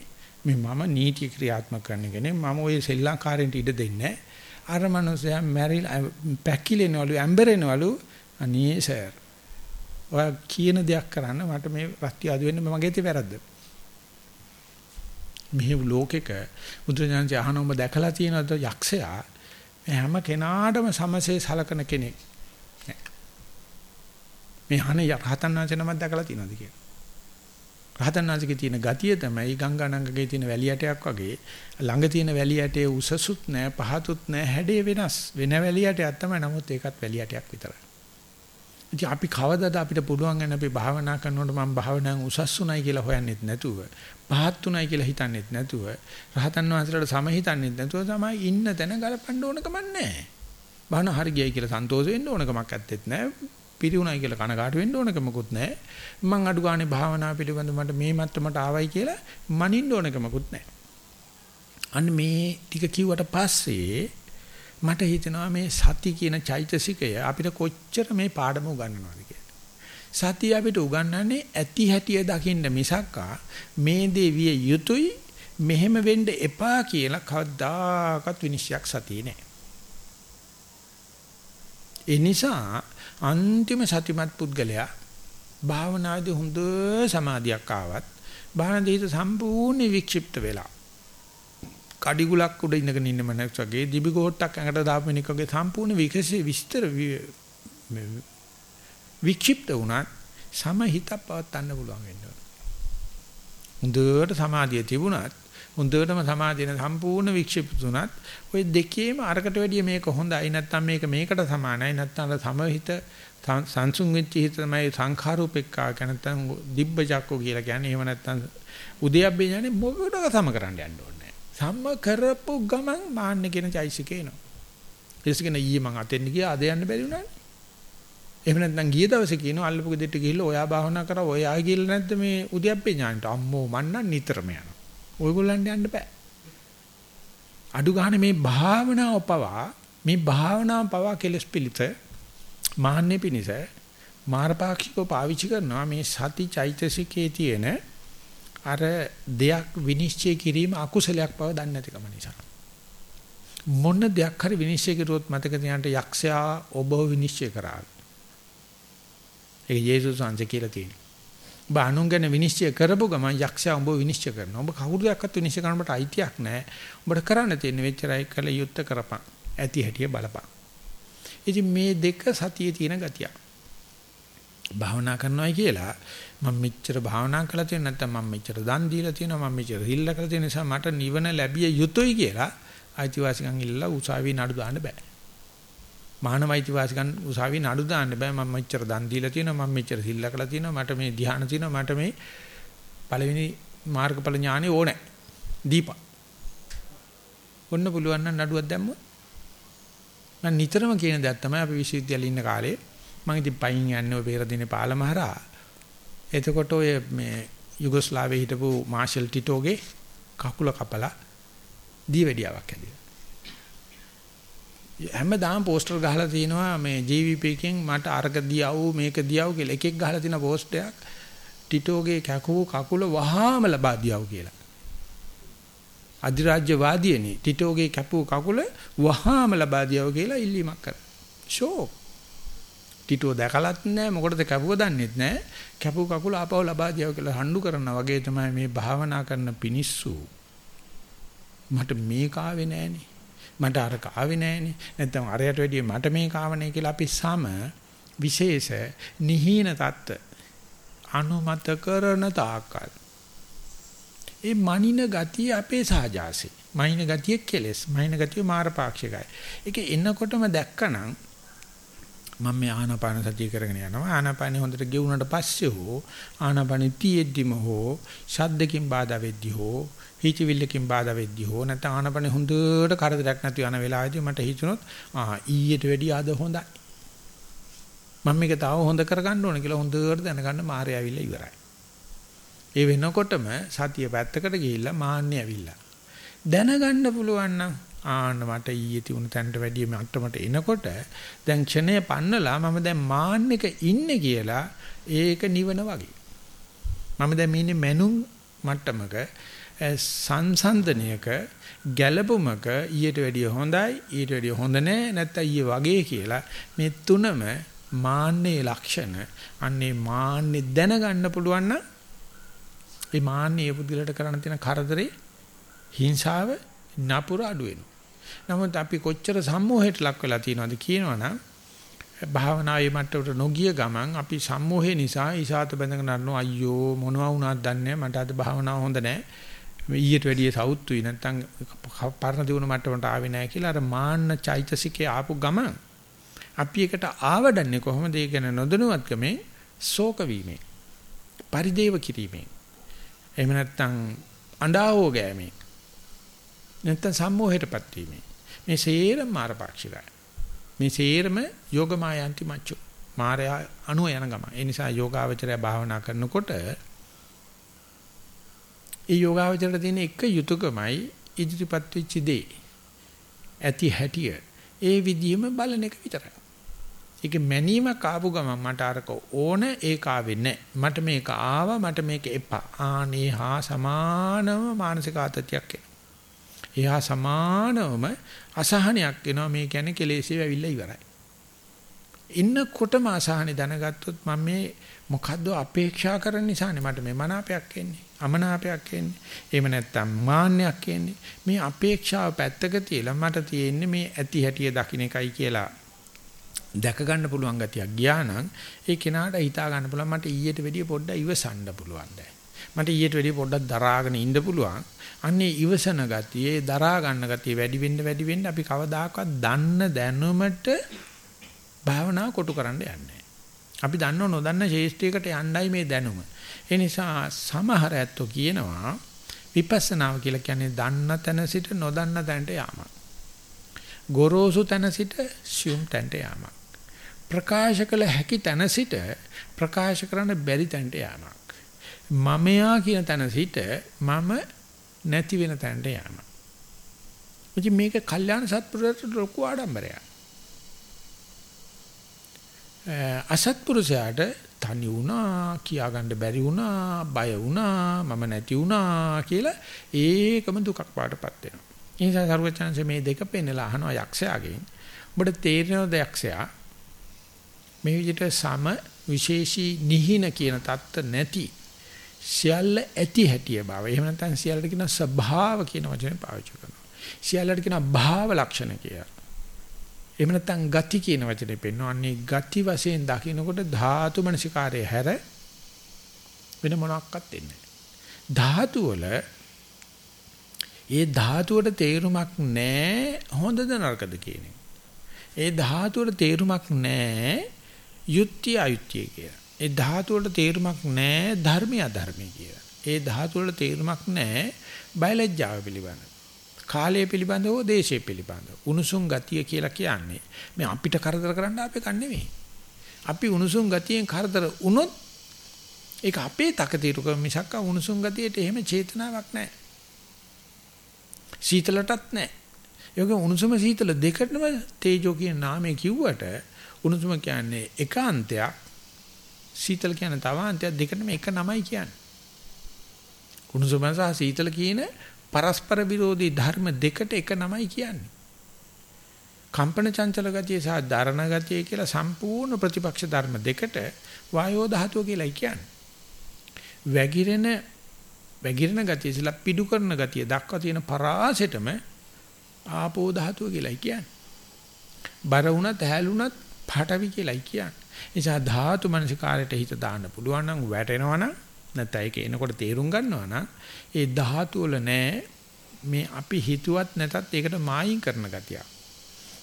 මේ මම නීති ක්‍රියාත්මක කරන කෙනෙක් මම ওই සෙල්ලම්කාරයන්ට ඉඩ දෙන්නේ නැහැ. අර මනුස්සයා මැරිලා පැකිලෙනවලු ඇම්බරෙනවලු අනේ සර් ඔය කියන දෙයක් කරන්න මට මේ රස්ති ආදු වෙන්න මගේ තේ වැරද්ද. මෙහෙ ලෝකෙක බුදුරජාණන් අහන ඔබ දැකලා තියෙනවද යක්ෂයා හැම කෙනාටම සමසේ සලකන කෙනෙක්. මේ අහන රහතන් වහන්සේ නමක් දැකලා තියෙනවද කියලා. රහතන් වහන්සේගේ තියෙන ගතිය තමයි ගංගානංගගේ තියෙන වැලි ඇටයක් වගේ ළඟ තියෙන වැලි ඇටේ උසසුත් නැහැ පහතුත් නැහැ හැඩේ වෙනස් වෙන වැලි ඇටයක් තමයි නමුත් ඒකත් වැලි ඇටයක් විතරයි. ඉතින් අපි කවදාද අපිට පුළුවන් වෙන අපි භාවනා කරනකොට මම භාවනාවෙන් උසස් උනායි කියලා හොයන්නෙත් නැතුව පහත් උනායි කියලා හිතන්නෙත් නැතුව රහතන් වහන්සේලාට සම හිතන්නෙත් නැතුව තමයි ඉන්න තැන ගලපන්න ඕන කමක් නැහැ. භාවනා හරි ගියයි කියලා සන්තෝෂ වෙන්න ඕන කමක් ඇත්තෙත් නැහැ. පිරිුණයි කියලා කනකාට වෙන්න ඕනකමකුත් නැහැ. මං අඩු ගානේ භාවනා පිළිබඳ මට මේ මට්ටමට ආවයි කියලා මනින්න ඕනකමකුත් නැහැ. අන්න මේ ටික කිව්වට පස්සේ මට හිතෙනවා මේ සති කියන චෛතසිකය අපිට කොච්චර මේ පාඩම උගන්වනවද කියලා. සතිය අපිට උගන්වන්නේ ඇති හැටිය දකින්න මිසක්කා මේ දේ විය යුතුයි මෙහෙම වෙන්න එපා කියලා කවදාකවත් විනිශ්චයක් සතියේ නැහැ. ඒ නිසා අන්තිම සතිමත් පුද්ගලයා භාවනාදී හොඳ සමාධියක් ආවත් භාවනාදී හිත සම්පූර්ණ වික්ෂිප්ත වෙලා කඩිගුලක් උඩ ඉඳගෙන ඉන්න මනස වගේ දිබි කොටක් ඇඟට දාපු කෙනෙක් වගේ සම්පූර්ණ විකසේ විස්තර වික්ෂිප්ත වුණත් සමහිත පවත්න්න පුළුවන් වෙනවා. හොඳට සමාධිය තිබුණත් හොඳටම සමාධියන සම්පූර්ණ වික්ෂිප්ත උනත් ওই දෙකේම අරකට වැඩිය මේක හොඳයි නැත්නම් මේක මේකට සමානයි නැත්නම් සමහිත සංසුන් වෙච්ච හිත තමයි සංඛාරූපෙක්කා කියන නැත්නම් දිබ්බජක්කෝ කියලා කියන්නේ. එහෙම නැත්නම් උදයබ්බේ යන්නේ මොකටද සම කරන්න යන්න ඕනේ? සම්ම කරපු ගමන් මාන්න කියන චෛසිකේ එනවා. ඒසකින ඊයේ මං අතෙන් ගියා අද යන්න බැරි වුණානේ. එහෙම නැත්නම් ගිය දවසේ කියනවා අල්ලපු ගෙදරට ගිහිල්ලා ඔයා භාවනා කරා ඔයා ගිහිල්ලා නැද්ද මේ උදයබ්බේ ඥානට? අම්මෝ මන්නම් නිතරම යනවා. ඔයගොල්ලන්ට යන්න බෑ. අඩු ගන්න මේ භාවනාව පවා මේ භාවනාව පවා කෙලස් පිළිත මාන්නේ පිනිස මාරපාක්ෂිකව පාවිච්චි කරනවා මේ සති චෛතසිකයේ තියෙන අර දෙයක් විනිශ්චය කිරීම අකුසලයක් බව දන්නේ නැතිකම නිසා. මොන දෙයක් හරි විනිශ්චය කරුවොත් මතක තියාගන්න යක්ෂයා ඔබව විනිශ්චය කරා. ඒක යේසුස් වහන්සේ කියලා තියෙනවා. ඔබ අනුන් ගැන විනිශ්චය කරපු ගමන් යක්ෂයා උඹ විනිශ්චය කරනවා. ඔබ කවුරු දෙයක්වත් විනිශ්චය කරන්නට අයිතියක් නැහැ. උඹට කරන්න තියෙන වෙච්චරයි කළ යුත්තේ කරපන්. ඇති හැටිය බලපන්. ඉතින් මේ දෙක සතියේ තියෙන ගතිය. භාවනා කරනවායි කියලා මම මෙච්චර භාවනා කළා තියෙන නැත්නම් මම මෙච්චර දන් දීලා තියෙනවා මම මෙච්චර හිල්ල කරලා තියෙන නිසා මට නිවන ලැබිය යුතුයි කියලා අයිතිවාසිකම් ඉල්ලලා උසාවියේ නඩු දාන්න බෑ. මානවයිති වාසිකන් උසාවි නඩු දාන්න බෑ. මම මෙච්චර දන් දීලා තියෙනවා මම මෙච්චර සිල් ලකලා තියෙනවා මට මේ ධ්‍යාන තියෙනවා මට මේ පළවෙනි මාර්ගඵල ඥානෙ ඕනේ. දීපා ඔන්න පුළුවන් නම් නඩුවක් දැම්මොත්. මම නිතරම කියන දෙයක් තමයි අපි විශ්වවිද්‍යාලේ ඉන්න කාලේ මම ඉතින් පයින් යන්නේ ඔය පෙරදිනේ පාලම හරහා එතකොට ඔය මේ යුගොස්ලාවියේ හිටපු මාෂල් ටිටෝගේ කකුල කපලා දීවැඩියාවක් ඇදිලා. හැමදාම පෝස්ටර් ගහලා තිනවා මේ JVP එකෙන් මට අර්ග දියව් මේක දියව් කියලා එක එක ගහලා තින පෝස්ටරයක් ටිටෝගේ කකුව කකුල වහාම ලබා දියව් කියලා. අධිරාජ්‍යවාදීනි ටිටෝගේ කැපුව කකුල වහාම ලබා දියව් කියලා ඉල්ලීමක් කරා. ෂෝ. ටිටෝ දැකලත් නැහැ මොකටද කැපුව දන්නෙත් නැහැ. කැපුව කකුල ආපහු ලබා දියව් කියලා හඬු කරනා වගේ තමයි මේ භාවනා කරන පිනිස්සු. මට මේක ආවේ නැහනේ. මට අර කාවේ නෑනේ. නැත්නම් අරයට වැඩිය මට මේ කාවනේ කියලා අපි සම විශේෂ නිහීන தත්ත අනුමත කරන තාකල්. ඒ මනින ගතිය අපේ සාජාසී. මනින ගතිය කෙලස්. මනින ගතිය මාරපාක්ෂිකයි. ඒක එනකොටම දැක්කනම් මම මේ ආනාපාන සතිය කරගෙන යනවා ආනාපානෙ හොඳට ගෙවුනට පස්සේ හෝ ආනාපානෙ තියෙද්දිම හෝ ශබ්දකින් බාධා වෙද්දි හෝ හිතවිල්ලකින් බාධා වෙද්දී හෝ නැත්නම් ආනපනේ හොඳට කරදරයක් නැති යන වෙලාවේදී මට හිතුනොත් ආ ඊයට වැඩිය අද හොඳයි. මම මේක තව හොඳ කරගන්න ඕන කියලා හොඳට දැනගන්න මාරය ඇවිල්ලා ඉවරයි. ඒ වෙනකොටම සතිය පැත්තකට ගිහිල්ලා මාන්නේ ඇවිල්ලා. දැනගන්න පුළුවන් නම් ආන්න මට ඊයේ තිබුණ තැනට වැඩිය මට්ටමට එනකොට දැන් ක්ෂණය පන්නලා මම දැන් මාන්නක ඉන්නේ කියලා ඒක නිවන වගේ. මම දැන් ඉන්නේ මැනුම් මට්ටමක සංසන්දනයක ගැළපුමක ඊට වැඩිය හොඳයි ඊට වැඩිය හොඳ නැහැ නැත්නම් ඊයේ වගේ කියලා මේ තුනම මාන්නේ ලක්ෂණ අන්නේ මාන්නේ දැනගන්න පුළුවන් නම් ඒ මාන්නේ ඒ පුදුලට කරන්න තියෙන කරදරේ හිංසාව නපුර අඩු වෙනවා. නමුත් අපි කොච්චර සම්මෝහයට ලක් වෙලා තියෙනවද කියනවනම් භාවනාවේ මට්ටමට නොගිය ගමන් අපි සම්මෝහය නිසා ඉසాత බැඳගෙන නරනවා අයියෝ මොනවා වුණාද දන්නේ මට අද භාවනාව හොඳ නැහැ. ඊට වැඩිය සවුත්තුයි නැත්තම් පරණ දිනු මට්ටමට ආවේ නැහැ කියලා. අර මාන්න චෛතසිකේ ආපු ගමන් අපි එකට ආවඩන්නේ කොහොමද? ඒ ගැන නොදැනුවත්කමේ ශෝක වීමේ පරිදේව කිරීමේ එහෙම නැත්තම් අඬාවෝ ගෑමේ නැත්තම් සම්මෝහයටපත් වීමේ. මේ සේරම මාරපාක්ෂිකයි. මේ සේරම යෝගමායන්ති මච්චු. මායя අණුව යන ගම ඒ නිසා යෝගාවචරය භාවනා කරනකොට ඒ යෝගාවචරයට තියෙන එක යුතුයකමයි ඉදිරිපත් වෙච්ච දේ. ඇති හැටිය. ඒ විදිහම බලන එක විතරයි. ඒක මැනීමක් ආපු ගමන් මට අරක ඕන ඒක ආවේ නැහැ. මට මේක ආවා මට මේක එපා. ආනේ හා සමානම මානසික ආතතියක් එනවා. එහා සමානවම අසහනයක් එනවා මේ කියන්නේ කෙලෙසේ ඇවිල්ලා ඉවරයි. ඉන්නකොටම අසහනේ දැනගත්තොත් මම මේ මොකද්ද අපේක්ෂා කරන නිසානේ මට මේ මනාපයක් එන්නේ. අමනාපයක් එන්නේ. එහෙම නැත්නම් මාන්නයක් එන්නේ. මේ අපේක්ෂාව පැත්තක තියලා මට තියෙන්නේ මේ ඇති හැටිය දකින්න එකයි කියලා දැක ගන්න පුළුවන් ගතියක් ගියා නම් ඒ කෙනාට හිතා ගන්න පුළුවන් මට ඊට වැඩිය පොඩ්ඩක් ඉවසන්න පුළුවන් දැන්. මට ඊට වැඩිය පොඩ්ඩක් දරාගෙන ඉන්න පුළුවන්. අන්නේ ඉවසන ගතිය, ඒ දරා ගන්න ගතිය වැඩි වෙන්න වැඩි වෙන්න අපි කවදාකවත් දන්න දැනුමට භාවනාව කොටු කරන්න යන්නේ අපි දන්නව නොදන්න ශේෂ්ත්‍රයකට යන්නයි මේ දැනුම. ඒ නිසා සමහර ඇත්තෝ කියනවා විපස්සනාව කියලා කියන්නේ දන්න තැන සිට නොදන්න තැනට යාමක්. ගොරෝසු තැන සිට සියුම් තැනට යාමක්. ප්‍රකාශ කළ හැකි තැන සිට ප්‍රකාශ කරන්න බැරි තැනට යාමක්. මමයා කියන තැන සිට මම නැති වෙන තැනට යනවා. ඉතින් මේක කල්යාණ සත්පුරුෂයට ලොකු ආඩම්බරයක්. අසත්පුරුෂයාට තනි වුණා, කියාගන්න බැරි වුණා, බය වුණා, මම නැති වුණා කියලා ඒකම දුකක් පාටපත් වෙනවා. ඒ නිසා සරුවචනන්සේ මේ දෙක පෙන්නලා අහනවා යක්ෂයාගෙන්. ඔබට තේරෙනවද යක්ෂයා මේ විදිහට සම විශේෂී නිහින කියන தත්ත නැති සියල්ල ඇති හැටිය බව. එහෙම නැත්නම් සියල්ලට කියන ස්වභාව කියන වචනේ පාවිච්චි කරනවා. සියල්ලට කියන භාව ලක්ෂණ කියලා. එහෙම නැත්නම් ගති කියන වචනේ පෙන්වන්නේ ගති වශයෙන් දකින්නකොට ධාතු මනසිකාරය හැර වෙන මොනක්වත් දෙන්නේ ධාතු වල ඒ ධාතුවට තේරුමක් නැහැ හොඳද නරකද කියන ඒ ධාතුවට තේරුමක් නැහැ යුක්තිය අයුක්තිය කියලා. ඒ ධාතු වලට තේරුමක් නැහැ ධර්මය අධර්මය කියලා. ඒ ධාතු වල තේරුමක් නැහැ බයලජ්ජාව පිළිබඳ. කාලය පිළිබඳව දේශය පිළිබඳව. උණුසුම් ගතිය කියලා කියන්නේ මේ අපිට කරදර කරන්න අපේ කන් නෙවෙයි. අපි උණුසුම් ගතියෙන් කරදර වුණොත් ඒක අපේ තකතිරුක මිසක් උණුසුම් ගතියට එහෙම චේතනාවක් නැහැ. සීතලටත් නැහැ. ඒක උණුසුම සීතල දෙකටම තේජෝ කියන නාමය කිව්වට උණුසුම කියන්නේ ඒකාන්තයක් සීතල කියන තවාන්තයක් දෙකටම එක නමයි කියන්නේ. කුණුසුම සහ සීතල කියන පරස්පර විරෝධී ධර්ම දෙකට එක නමයි කියන්නේ. කම්පන චංචල ගතිය සහ ධරණ ගතිය කියලා සම්පූර්ණ ප්‍රතිපක්ෂ ධර්ම දෙකට වායෝ ධාතුව කියලායි කියන්නේ. වැగిරෙන වැగిරෙන ගතිය ඉස්සලා පිඩු කරන ගතිය දක්වා තියෙන පරාසෙටම ආපෝ ධාතුව කියලායි කියන්නේ. බර වුණත් හැලුණත් පාඨවි කියලායි කියන්නේ. නිසා ධාතු මනසිකාරයට හිත දාන්න පුළුවන් නම් වැටෙනවා නම් නැත්නම් ඒක එනකොට තේරුම් ගන්නවා නම් ඒ ධාතු වල නෑ මේ අපි හිතුවත් නැතත් ඒකට මායින් කරන ගතිය.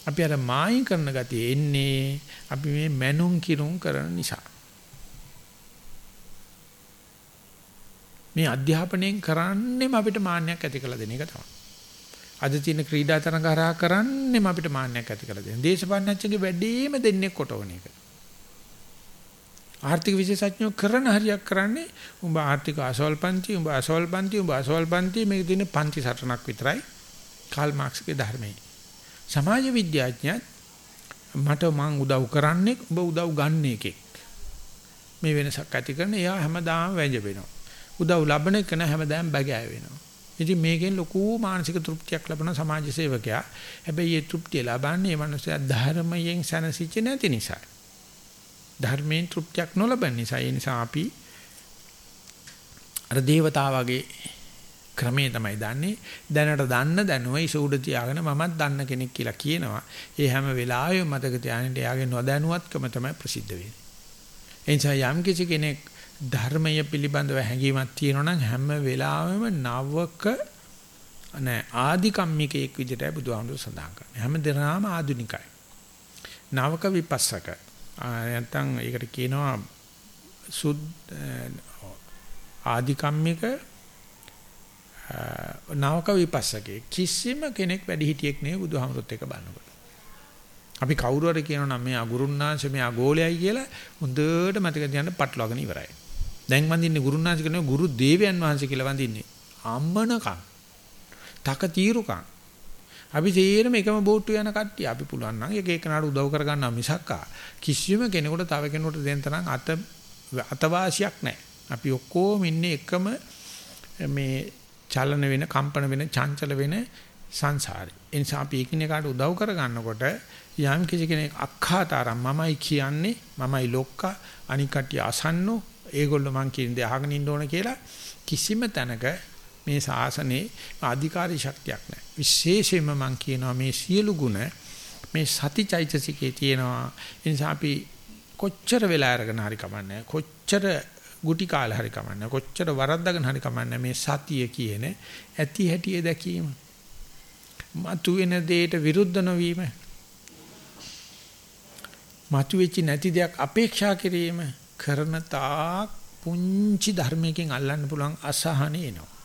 අපි අර මායින් කරන ගතිය එන්නේ අපි මේ මැනුම් කිරුම් කරන නිසා. මේ අධ්‍යාපනයෙන් කරන්නේම අපිට මාන්නයක් ඇති කළ දෙන එක තමයි. අද තියෙන ක්‍රීඩා තරඟ හරහා කරන්නේම අපිට මාන්නයක් ඇති කළ දෙන. දේශපාලනඥයන්ගේ වැඩේම දෙන්නේ කොටවන එක. ආර්ථික විශේෂඥයෝ කරන හරියක් කරන්නේ උඹ ආර්ථික අසවල්පන්ති උඹ අසවල්පන්ති උඹ අසවල්පන්ති මේක දින පන්ති සටනක් විතරයි. කාල් මාක්ස්ගේ ධර්මයේ. සමාජ විද්‍යාඥයත් මට මං උදව් කරන්නේ උඹ උදව් ගන්න එකෙක්. මේ වෙනසක් ඇති කරන එයා හැමදාම වැජබෙනවා උදව් ලබන එක නෑ හැමදාම බගෑ වෙනවා. ඉතින් මේකෙන් ලොකු මානසික තෘප්තියක් ලබන සමාජ සේවකයා. හැබැයි ඒ තෘප්තිය ලබන්නේ මේ මනුස්සයා ධර්මයෙන් සැනසෙච්ච නැති නිසායි ධර්මයෙන් තෘප්තියක් නොලබන නිසා ඒ නිසා අපි අර දේවතා වගේ ක්‍රමේ තමයි දන්නේ. දැනට දන්න දැනුව ඉස උඩ තියාගෙන මමත් දන්න කෙනෙක් කියලා කියනවා. ඒ හැම වෙලාවෙම මතක තියාගන්න එයාගේ නොදැනුවත්කම තමයි ප්‍රසිද්ධ වෙන්නේ. ඒ නිසා යම් කිසි කෙනෙක් ධර්මය පිළිබඳව හැඟීමක් තියෙනවා නම් හැම වෙලාවෙම නවක නෑ ආධිකම්මිකයෙක් විදිහටයි බුදුහාමුදුරු සඳහන් කරන්නේ. හැම දෙනාම ආදුනිකයි නවක විපස්සක. නැත්තම් ඒකට කියනවා සුද් ආධිකම්මික නාවක විපස්සකේ කිසිම කෙනෙක් වැඩි හිටියෙක් නෙවෙයි බුදුහාමුදුරුත් එක බලනකොට. අපි කවුරු හරි කියනවා නම් මේ අගුරුන්නාංශ මේ අගෝලයයි කියලා හොඳට මතක තියාගන්න පටලවාගෙන ඉවරයි. දැන් වඳින්නේ ගුරුන්නාංශ කියනවා ගුරු දේවයන් වහන්සේ කියලා වඳින්නේ. අම්මනකම්. තක తీරුකම්. අපි තේරෙම එකම බෝට්ටු යන කට්ටිය අපි පුළුවන් නම් එක එකනට උදව් කරගන්නවා මිසක්කා කිසිම කෙනෙකුට තව කෙනෙකුට දෙන්න තරම් අත අතවාසියක් නැහැ. අපි ඔක්කොම ඉන්නේ එකම මේ චලන වෙන, කම්පන වෙන, චංචල වෙන සංසාරේ. ඒ නිසා අපි එකිනෙකාට උදව් කරගන්නකොට යම් කිසි කෙනෙක් අක්ඛාතරම් මමයි කියන්නේ, මමයි ලොක්කා, අනික් කට්ටිය අසන්නෝ, ඒගොල්ලෝ මං කියන දේ අහගෙන ඉන්න ඕන කියලා කිසිම තැනක මේ ශාසනයේ අධිකාරී ශක්තියක් නැහැ. විශේෂයෙන්ම මං කියනවා මේ සියලු ගුණ මේ සතිචෛතසිකේ තියෙනවා. ඒ නිසා අපි කොච්චර වෙලා අරගෙන හරි කමන්නේ කොච්චර ගුටි කාලා හරි කමන්නේ කොච්චර වරද්දගෙන හරි කමන්නේ මේ සතිය කියන ඇති හැටිය දැකීම. මතුවෙන දෙයට විරුද්ධ නොවීම. මතුවෙච්ච නැති දෙයක් අපේක්ෂා කිරීම කරන තාක් පුංචි ධර්මයකින් අල්ලන්න පුළුවන් අසහනෙ එනවා.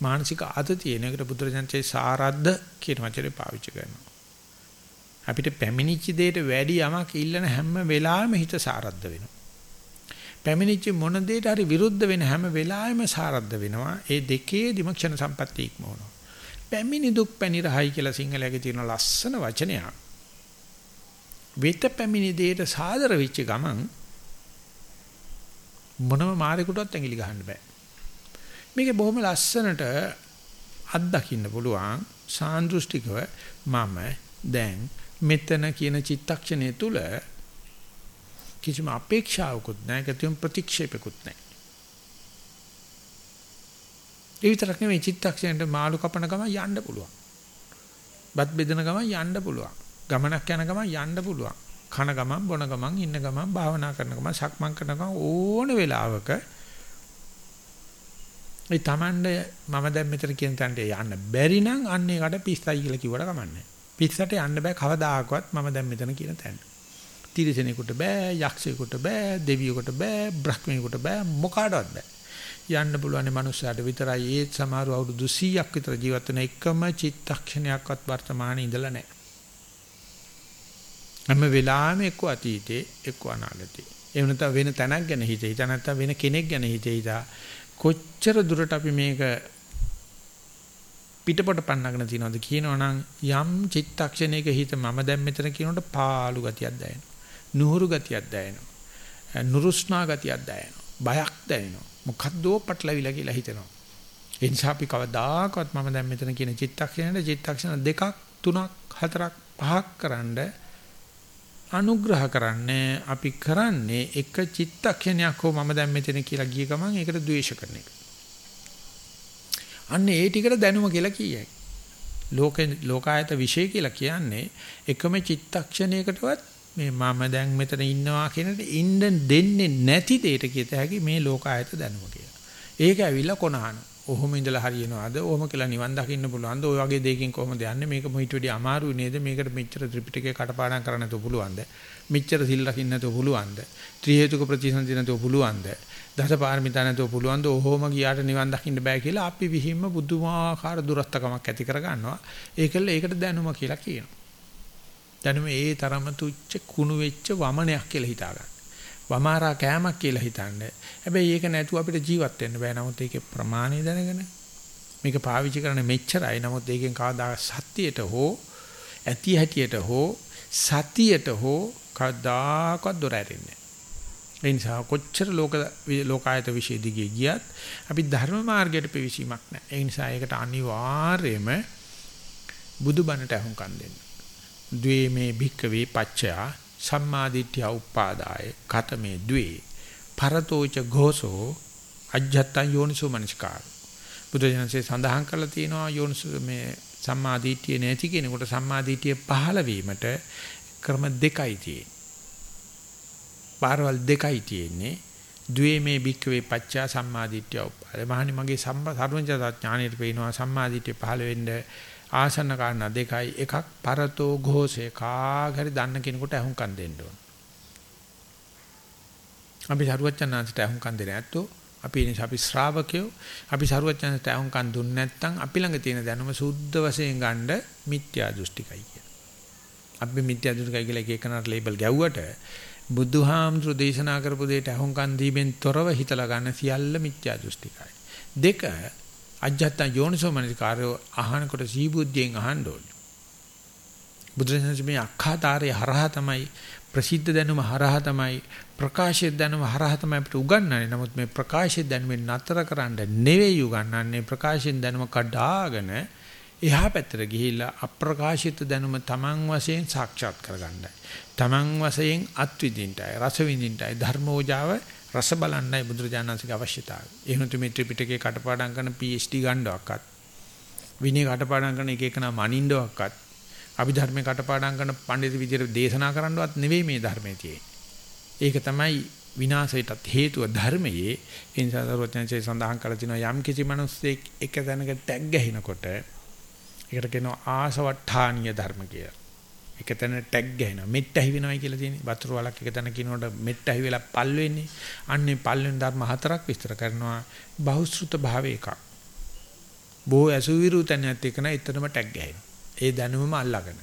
මානසික ආතතිය එනකට පුදුරජන්චේ සාරද්ද කියන වචනේ පාවිච්චි කරනවා අපිට පැමිණිච්ච දෙයට වැඩි යමක් ඉල්ලන හැම වෙලාවෙම හිත සාරද්ද වෙනවා පැමිණිච්ච මොන දෙයට හරි විරුද්ධ වෙන හැම වෙලාවෙම සාරද්ද වෙනවා. ඒ දෙකේදිම ක්ෂණ සම්පත්තිය ඉක්මවනවා. පැමිණි දුක් පැණි රහයි කියලා සිංහලයේ තියෙන ලස්සන වචනයක්. වෙත පැමිණි දෙයට සාදර වෙච්ච ගමන් මොනම මාරේකටවත් ඇඟිලි ගහන්න බෑ. මේක බොහොම ලස්සනට අත්දකින්න පුළුවන් සාන්දෘෂ්ටිකව මම දැන් මෙතන කියන චිත්තක්ෂණය තුල කිසිම අපේක්ෂාවකුත් නැහැ කිසිම ප්‍රතික්ෂේපකුත් නැහැ. ඒ විතරක් නෙවෙයි චිත්තක්ෂණයට මාළු කපන ගම යන්න පුළුවන්. බත් බෙදෙන ගම යන්න පුළුවන්. ගමනක් යන ගම යන්න පුළුවන්. කන ගමන් බොන ගමන් ඉන්න ගමන් භාවනා කරන ගමන් සක්මන් කරන ගමන් ඕන වෙලාවක ඒ Tamande මම දැන් මෙතන කියන තැනට යන්න බැරි නම් අන්න ඒකට පිස්සයි කියලා කිව්වට කමන්නේ. පිස්සට යන්න බෑ කවදාකවත් මම දැන් මෙතන කියන තැනට. තිරිසනෙකුට බෑ, යක්ෂයෙකුට බෑ, දෙවියෙකුට බෑ, බ්‍රහ්මයෙකුට බෑ, මොකාටවත් බෑ. යන්න පුළුවන් මනුස්සයාට විතරයි ඒත් සමහරව අවුරුදු 100ක් විතර ජීවත් වෙන එකම චිත්තක්ෂණයක්වත් වර්තමානයේ ඉඳලා නැහැ. හැම වෙලාවෙම එක්ක අතීතේ එක්ක අනාගතේ. ඒ වෙනත වෙන තැනක් ගැන හිතේ හිත නැත්නම් වෙන කෙනෙක් ගැන හිතේ හිතා කොච්චර දුරට අපි මේක පිටපොට පන්නගෙන තියනවද කියනවනම් යම් චිත්තක්ෂණයක හිත මම දැන් මෙතන කියනකොට පාළු ගතියක් දැනෙනවා. නුහුරු ගතියක් දැනෙනවා. නුරුස්නා ගතියක් දැනෙනවා. බයක් දැනෙනවා. මොකද්දෝ පටලවිලා කියලා හිතෙනවා. ඒ නිසා අපි කවදාකවත් මම දැන් මෙතන කියන චිත්තක්ෂණයට චිත්තක්ෂණ දෙකක් තුනක් හතරක් පහක් කරන්ඩ අනුග්‍රහ කරන්නේ අපි කරන්නේ එක චිත්තක්ෂණයක් හෝ මම දැන් මෙතන කියලා ගිය ගමන් ඒකට ද්වේෂ කරන එක. අන්න ඒ ටිකට දැනුම කියලා කියයි. ලෝක ලෝකායත විශේෂ කියලා කියන්නේ එකම චිත්තක්ෂණයකටවත් මේ මම දැන් මෙතන ඉන්නවා කියනට ඉන්න දෙන්නේ නැති දෙයට කියත හැකි මේ ලෝක ආයත දැනුම කියලා. ඒක ඇවිල්ලා කොනහන. ඔහොම ඉඳලා හරියනවාද? ඔහොම කියලා නිවන් දකින්න පුළුවන්ද? ඔය වගේ දෙයකින් කොහොමද යන්නේ? මේක මොහිට වැඩි අමාරු නේද? මේකට මෙච්චර ත්‍රිපිටකේ කටපාඩම් කරන්න නැතුව පුළුවන්ද? මෙච්චර සිල් රකින්න නැතුව පුළුවන්ද? ත්‍රි හේතුක ප්‍රතිසන්දි නැතුව පුළුවන්ද? දසපාරමිතා නැතුව පුළුවන්ද? ඔහොම ගියාට නිවන් දකින්න බෑ කියලා අපි විහිම්ම බුදුමාකාර දුරස්තකමක් ඇති කර ගන්නවා. ඒකල ඒකට දැනුම කියලා කියනවා. දැනුම ඒ තරම තුච්ච කුණු වෙච්ච වමනයක් කියලා හිතා ගන්න. වමාරා කෑමක් කියලා හිතන්නේ. හැබැයි ඒක නැතුව අපිට ජීවත් වෙන්න බෑ. නමුත් ඒකේ ප්‍රමාණය දැනගෙන මේක පාවිච්චි කරන්න මෙච්චරයි. නමුත් ඒකෙන් කවදා සත්‍යයට හෝ ඇති හැටියට හෝ සතියට හෝ කවදාකවත් දොර ඇරෙන්නේ ඒ නිසා කොච්චර ලෝක ලෝකායත විශේෂ දිගේ ගියත් අපි ධර්ම මාර්ගයට පිවිසීමක් නැහැ. ඒ නිසා ඒකට අනිවාර්යයෙන්ම බුදුබණට අහුම්කම් දෙන්න. ද්වේමේ භික්කවේ පච්චයා සම්මාදිට්ඨිය උපාදාය කතමේ ද්වේ පරතෝච ഘോഷෝ අජ්ජත්තං යෝනිසෝ මනස්කාර බුදුජානසේ සඳහන් කරලා තියෙනවා යෝනිසෝ මේ සම්මාදිට්ඨිය නැති කෙනෙකුට සම්මාදිට්ඨිය පහළ වීමට ක්‍රම දෙකයි තියෙන්නේ. පාරවල් දෙකයි තියෙන්නේ. ද්වේමේ භික්කවේ පච්චා සම්මාදිට්ඨිය උපාද. මහනි මගේ සර්වඥතා ඥාණයට පේනවා සම්මාදිට්ඨිය පහළ වෙන්න ආසන්න කාරණා දෙකයි. එකක් පරතෝ ഘോഷේ කාගරි දන්න කෙනෙකුට අහුම්කම් දෙන්න ඕන. අපි සරුවචනාංශට අහුම්කම් දෙන්නේ නැත්තෝ අපි නිසා අපි ශ්‍රාවකයෝ අපි සරුවචනාංශට අහුම්කම් දුන්නේ නැත්නම් අපි ළඟ තියෙන දැනුම සුද්ධ වශයෙන් ගන්න මිත්‍යා දෘෂ්ටිකයි කියන. අපි මිත්‍යා දෘෂ්ටිකයි කියලා එක එකනට ලේබල් ගැව්වට බුදුහාමුදුරු දේශනා කරපු දෙයට අහුම්කම් දීමෙන් තොරව හිතලා ගන්න සියල්ල මිත්‍යා දෘෂ්ටිකයි. දෙක අජත්ත යෝනිසෝ මනසිකාරය අහනකොට සීබුද්ධියෙන් අහන්න ඕනේ. බුදුරජාණන් මේ අක්ඛාතාරයේ හරහා තමයි ප්‍රසිද්ධ දැනුම හරහා තමයි ප්‍රකාශිත දැනුම හරහා තමයි අපිට උගන්වන්නේ. නමුත් මේ ප්‍රකාශිත දැනුමෙන් නතර කරන්න නෙවෙයි උගන්වන්නේ ප්‍රකාශිත දැනුම කඩාගෙන එහා පැත්තට ගිහිල්ලා අප්‍රකාශිත දැනුම Taman වශයෙන් සාක්ෂාත් කරගන්නයි. Taman වශයෙන් අත්විඳින්නයි රස විඳින්නයි ධර්මෝජාව රස බලන්නයි බුදුරජාණන්සේගේ අවශ්‍යතාවය. එහෙම තු මේ ත්‍රිපිටකේ කටපාඩම් කරන PhD ගන්නවක්වත් විනය කටපාඩම් කරන එක එකනා මනින්නවක්වත් අභිධර්මයේ කටපාඩම් කරන පඬිතු විදියට දේශනා කරන්නවත් නෙවෙයි මේ ධර්මයේ තියෙන්නේ. ඒක තමයි විනාශයටත් හේතුව ධර්මයේ ඒ නිසා සරුවචනසේ සඳහන් කරලා තිනවා යම් කිසි මිනිස්සෙක් එක තැනක ටැග් ගහිනකොට ඒකට කියනවා ආසවට්ටානීය ධර්ම කියලා. එක තැන ටැග් ගහනවා මෙට් ඇහි වෙනවයි කියලා තියෙන්නේ. වතුර වලක් එක තැන කිනකොට මෙට් ඇහි වෙලා පල් වෙන්නේ. අන්නේ පල් වෙන ධර්ම හතරක් විස්තර කරනවා. බහුශෘත භාවය එකක්. බොහෝ ඇසුවිරු තැනත් එක නෑ එතරම් ටැග් ගහනවා. ඒ දැනුමම අල්ලාගෙන.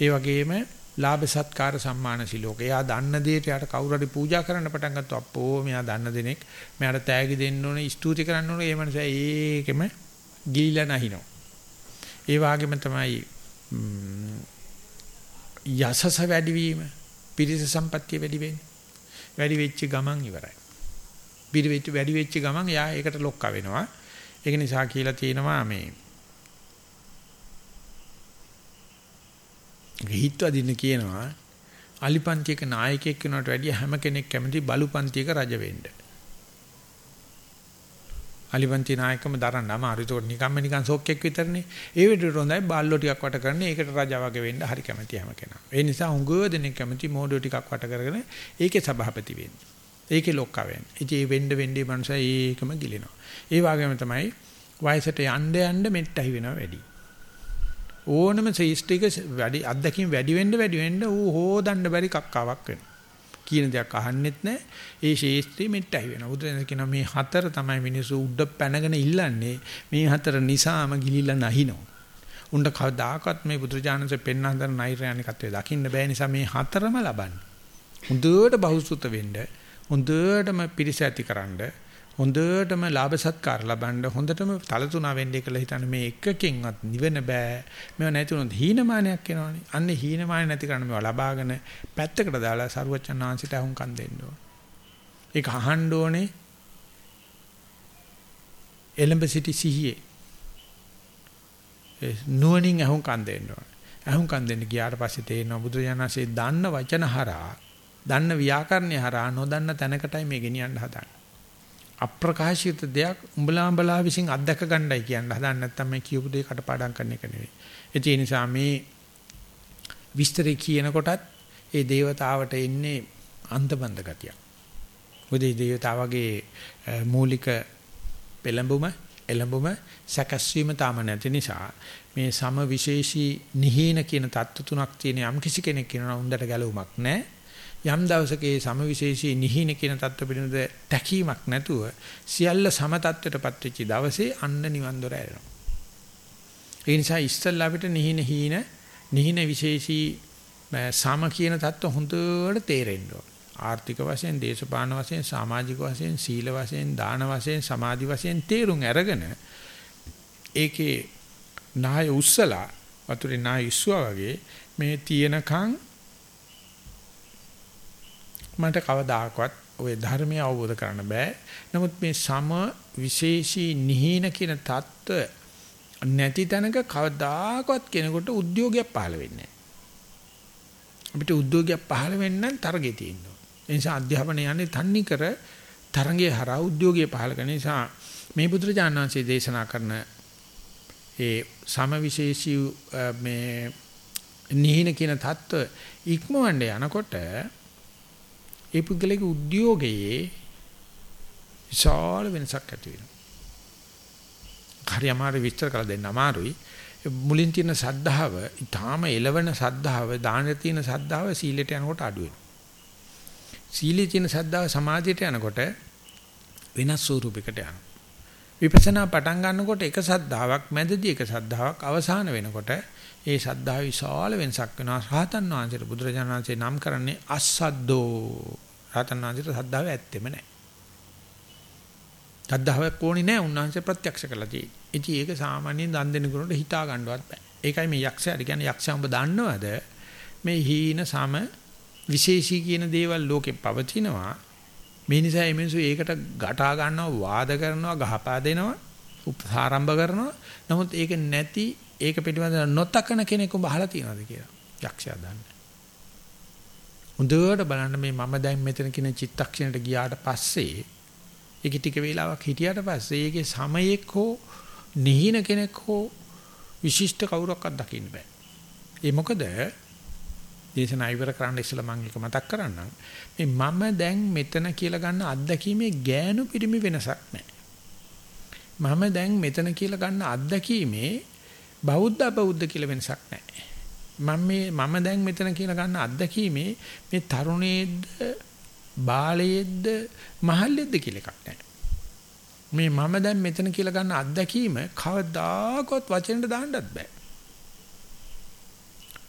ඒ වගේම ලාභ සත්කාර සම්මාන සිලෝක. එයා දන්න දෙයට යාට කවුරු හරි පූජා කරන්න පටන් ගත්තා. අප්පෝ මෙයා දන්න දෙනෙක්. මෙයාට තෑගි දෙන්න ඕනේ, ස්තුති කරන්න ඕනේ. ඒ මනුස්සයා ඒකෙම ගිලිලා නැහිනවා. ඒ වගේම තමයි යසස වැඩිවීම, පිරිස සම්පත්තිය වැඩි වෙන්නේ. වැඩි වෙච්ච ගමන් ඉවරයි. පිරිවෙච්ච වැඩි වෙච්ච ගමන් යා ඒකට ලොක්ක වෙනවා. ඒක නිසා කියලා තියෙනවා මේ හිතවදින්න කියනවා අලිපන්තියක නායකයෙක් වෙනවට වැඩිය හැම කෙනෙක් කැමති බලුපන්තියක රජ වෙන්න. අලිපන්ති නායකම දරන්න අමාරු. ඒක නිකම්ම නිකන් සෝක්කෙක් විතරනේ. ඒ විදිහට හොඳයි බාල්ලෝ ටිකක් වට කරන්න ඒකට රජා වගේ වෙන්න හරි කැමති හැම කෙනා. ඒ නිසා උඟව දෙනෙක් කැමති මෝඩෝ ටිකක් වට කරගෙන ඒකේ සභාපති වෙන්න. ඒකේ ලොක්කා වෙන්න. ඉතින් ඒ වෙන්න වෙන්නේ මනුස්සයා ඒකම ගිලිනවා. ඒ වගේම තමයි වයසට යන්න යන්න මෙට්ටහි වෙනවා වැඩි. ඕනම ශ්‍රේෂ්ඨික වැඩි අත්දැකීම් වැඩි වෙන්න වැඩි වෙන්න ඌ හොදන්න බැරි කක්කාවක් වෙනවා. කියන දෙයක් අහන්නෙත් නැහැ. ඒ ශේෂ්ත්‍රි මෙට්ටයි වෙනවා. බුදුරජාණන් කියනවා මේ හතර තමයි මිනිස්සු උඩ පැනගෙන ඉල්ලන්නේ. මේ හතර නිසාම ගිලිලා නැහිනවා. උණ්ඩ කවදාකවත් මේ බුදුරජාණන්සේ පෙන්න හදන නෛර්යානිකත්වයේ දකින්න බෑ නිසා මේ හතරම ලබන්න. හොඳට බහුසුත වෙන්න, හොඳටම පිරිස ඇතිකරන්න හොඳටම ලාභ සත්කාර ලබන්න හොඳටම තලතුණා වෙන්නේ කියලා හිතන මේ එකකින්වත් නිවෙන්න බෑ. මේව නැති වුණොත් හීනමානයක් එනවනේ. අන්නේ හීනමාන නැති කරන්න මේවා ලබාගෙන පැත්තකට දාලා සරුවච්චන් ආංශයට අහුම්කම් දෙන්න ඕන. ඒක අහන්න ඕනේ. එලඹ සිටි සිහියේ. ඒ නුවණින් අහුම්කම් දෙන්න ඕන. අහුම්කම් දෙන්න ගියාට පස්සේ තේරෙනවා බුදුරජාණන්සේ දන්න වචන හරහා දන්න ව්‍යාකරණය හරහා නොදන්න තැනකටයි මේ ගෙනියන්න හදන්නේ. අප්‍රකාශිත දෙයක් උඹලාඹලා විසින් අත්දක ගන්නයි කියන්න හදන්න නැත්නම් මේ කියපු දේ කටපාඩම් කරන එක නෙවෙයි. ඒ නිසා මේ විස්තරේ කියනකොටත් ඒ దేవතාවට එන්නේ අන්තබන්ධ ගතියක්. මොකද මේ దేవතාවගේ මූලික පෙළඹුම, එළඹුම සැකස්වීම තාම නැති නිසා මේ සම විශේෂී නිහීන කියන தত্ত্ব තුනක් තියෙන යම් කිසි කෙනෙක් කියනවා උන්දට ගැලවුමක් නැහැ. යම් දවසක ඒ සමවිශේෂී නිහින කියන தত্ত্ব පිළිබඳ තැකීමක් නැතුව සියල්ල සම தත්වයටපත් වෙච්ච දවසේ අන්න නිවන් දොර ඇරෙනවා. ඒ නිසා ඉස්සල්ලා අපිට නිහින හීන නිහින විශේෂී සම කියන தত্ত্ব හොඳට තේරෙන්න ආර්ථික වශයෙන්, දේශපාලන වශයෙන්, සමාජික වශයෙන්, සීල වශයෙන්, දාන වශයෙන්, සමාධි වශයෙන් තේරුම් අරගෙන ඒකේ නාය උස්සලා වතුරේ නාය ඉස්සුවා වගේ මේ තියෙනකන් මට කවදාකවත් ওই ධර්මය අවබෝධ කරන්න බෑ. නමුත් මේ සම විශේෂී නිහින කියන தত্ত্ব නැති තැනක කවදාකවත් කෙනෙකුට උද්‍යෝගයක් පහළ වෙන්නේ නෑ. අපිට උද්‍යෝගයක් පහළ වෙන්න නම් තරගෙ තියෙන්න ඕන. ඒ නිසා අධ්‍යාපනය යන්නේ තන්නේ කර තරංගයේ හරහා උද්‍යෝගය පහළ කරන නිසා මේ බුදුරජාණන් වහන්සේ දේශනා කරන ඒ සමවිශේෂී මේ නිහින කියන தত্ত্ব ඉක්මවන්න යනකොට ඒ පුද්ගලගේ උද්‍යෝගයේ විශාල වෙනසක් ඇති වෙනවා. හරි අමාරු විස්තර කරලා දෙන්න අමාරුයි. මුලින් තියෙන සද්ධාව, ඊටාම එළවෙන සද්ධාව, දානෙ තියෙන සද්ධාව සීලයට යනකොට අඩු වෙනවා. සීලයේ තියෙන සද්ධාව සමාධියට යනකොට වෙනස් ස්වරූපයකට යනවා. විපස්සනා පටන් ගන්නකොට එක සද්ධාාවක් මැදදී එක සද්ධාාවක් අවසාන වෙනකොට ඒ සද්ධාව විශාල වෙනසක් වෙනවා. රහතන් වහන්සේට බුදුරජාණන් වහන්සේ නම් කරන්නේ අසද්දෝ. රහතන් වහන්සේට සද්ධාව ඇත්තෙම නැහැ. සද්ධාවක් ඕනේ නැහැ උන්වහන්සේ ප්‍රත්‍යක්ෂ කළා තියෙන්නේ. ඉතින් ඒක සාමාන්‍යයෙන් දන් දෙන කෙනෙකුට හිතා ගන්නවත් බෑ. ඒකයි මේ යක්ෂයාට කියන්නේ යක්ෂයා උඹ දන්නවද මේ හීන සම විශේෂී කියන දේවල් ලෝකේ පවතිනවා. මේ නිසා මේ මිනිස්සු ඒකට ගටා ගන්නවා වාද කරනවා ගහපා දෙනවා උපසාරම්භ කරනවා. නමුත් ඒක නැති ඒක පිටිපස්ස නොතකන කෙනෙකු බහලා තියනවාද කියලා. යක්ෂයා දන්නේ. හොඳට බලන්න මේ මම දැන් මෙතන කියන චිත්තක්ෂණයට ගියාට පස්සේ ඒක ටික වේලාවක් හිටියට පස්සේ ඒකේ සමයෙක් හෝ නිහින කෙනෙක් හෝ විශිෂ්ට කවුරක්වත් දකින්න බෑ. ඒ මොකද දේශනා ඉවර කරන්න ඉස්සෙල්ලා මම එක මතක් කරන්නම්. මේ මම දැන් මෙතන කියලා ගන්න අත්දැකීමේ ගෑනු පිරිමි වෙනසක් නැහැ. මම දැන් මෙතන කියලා ගන්න අත්දැකීමේ බෞද්ධ බෞද්ධ කියලා වෙනසක් නැහැ. මම මේ මම දැන් මෙතන කියලා ගන්න අත්දැකීමේ මේ තරුණයේද බාලයේද මහල්ලෙද්ද කියලා එකක් නැහැ. මේ මම දැන් මෙතන කියලා ගන්න අත්දැකීම කවදාකවත් වචනෙට දාන්නත් බෑ.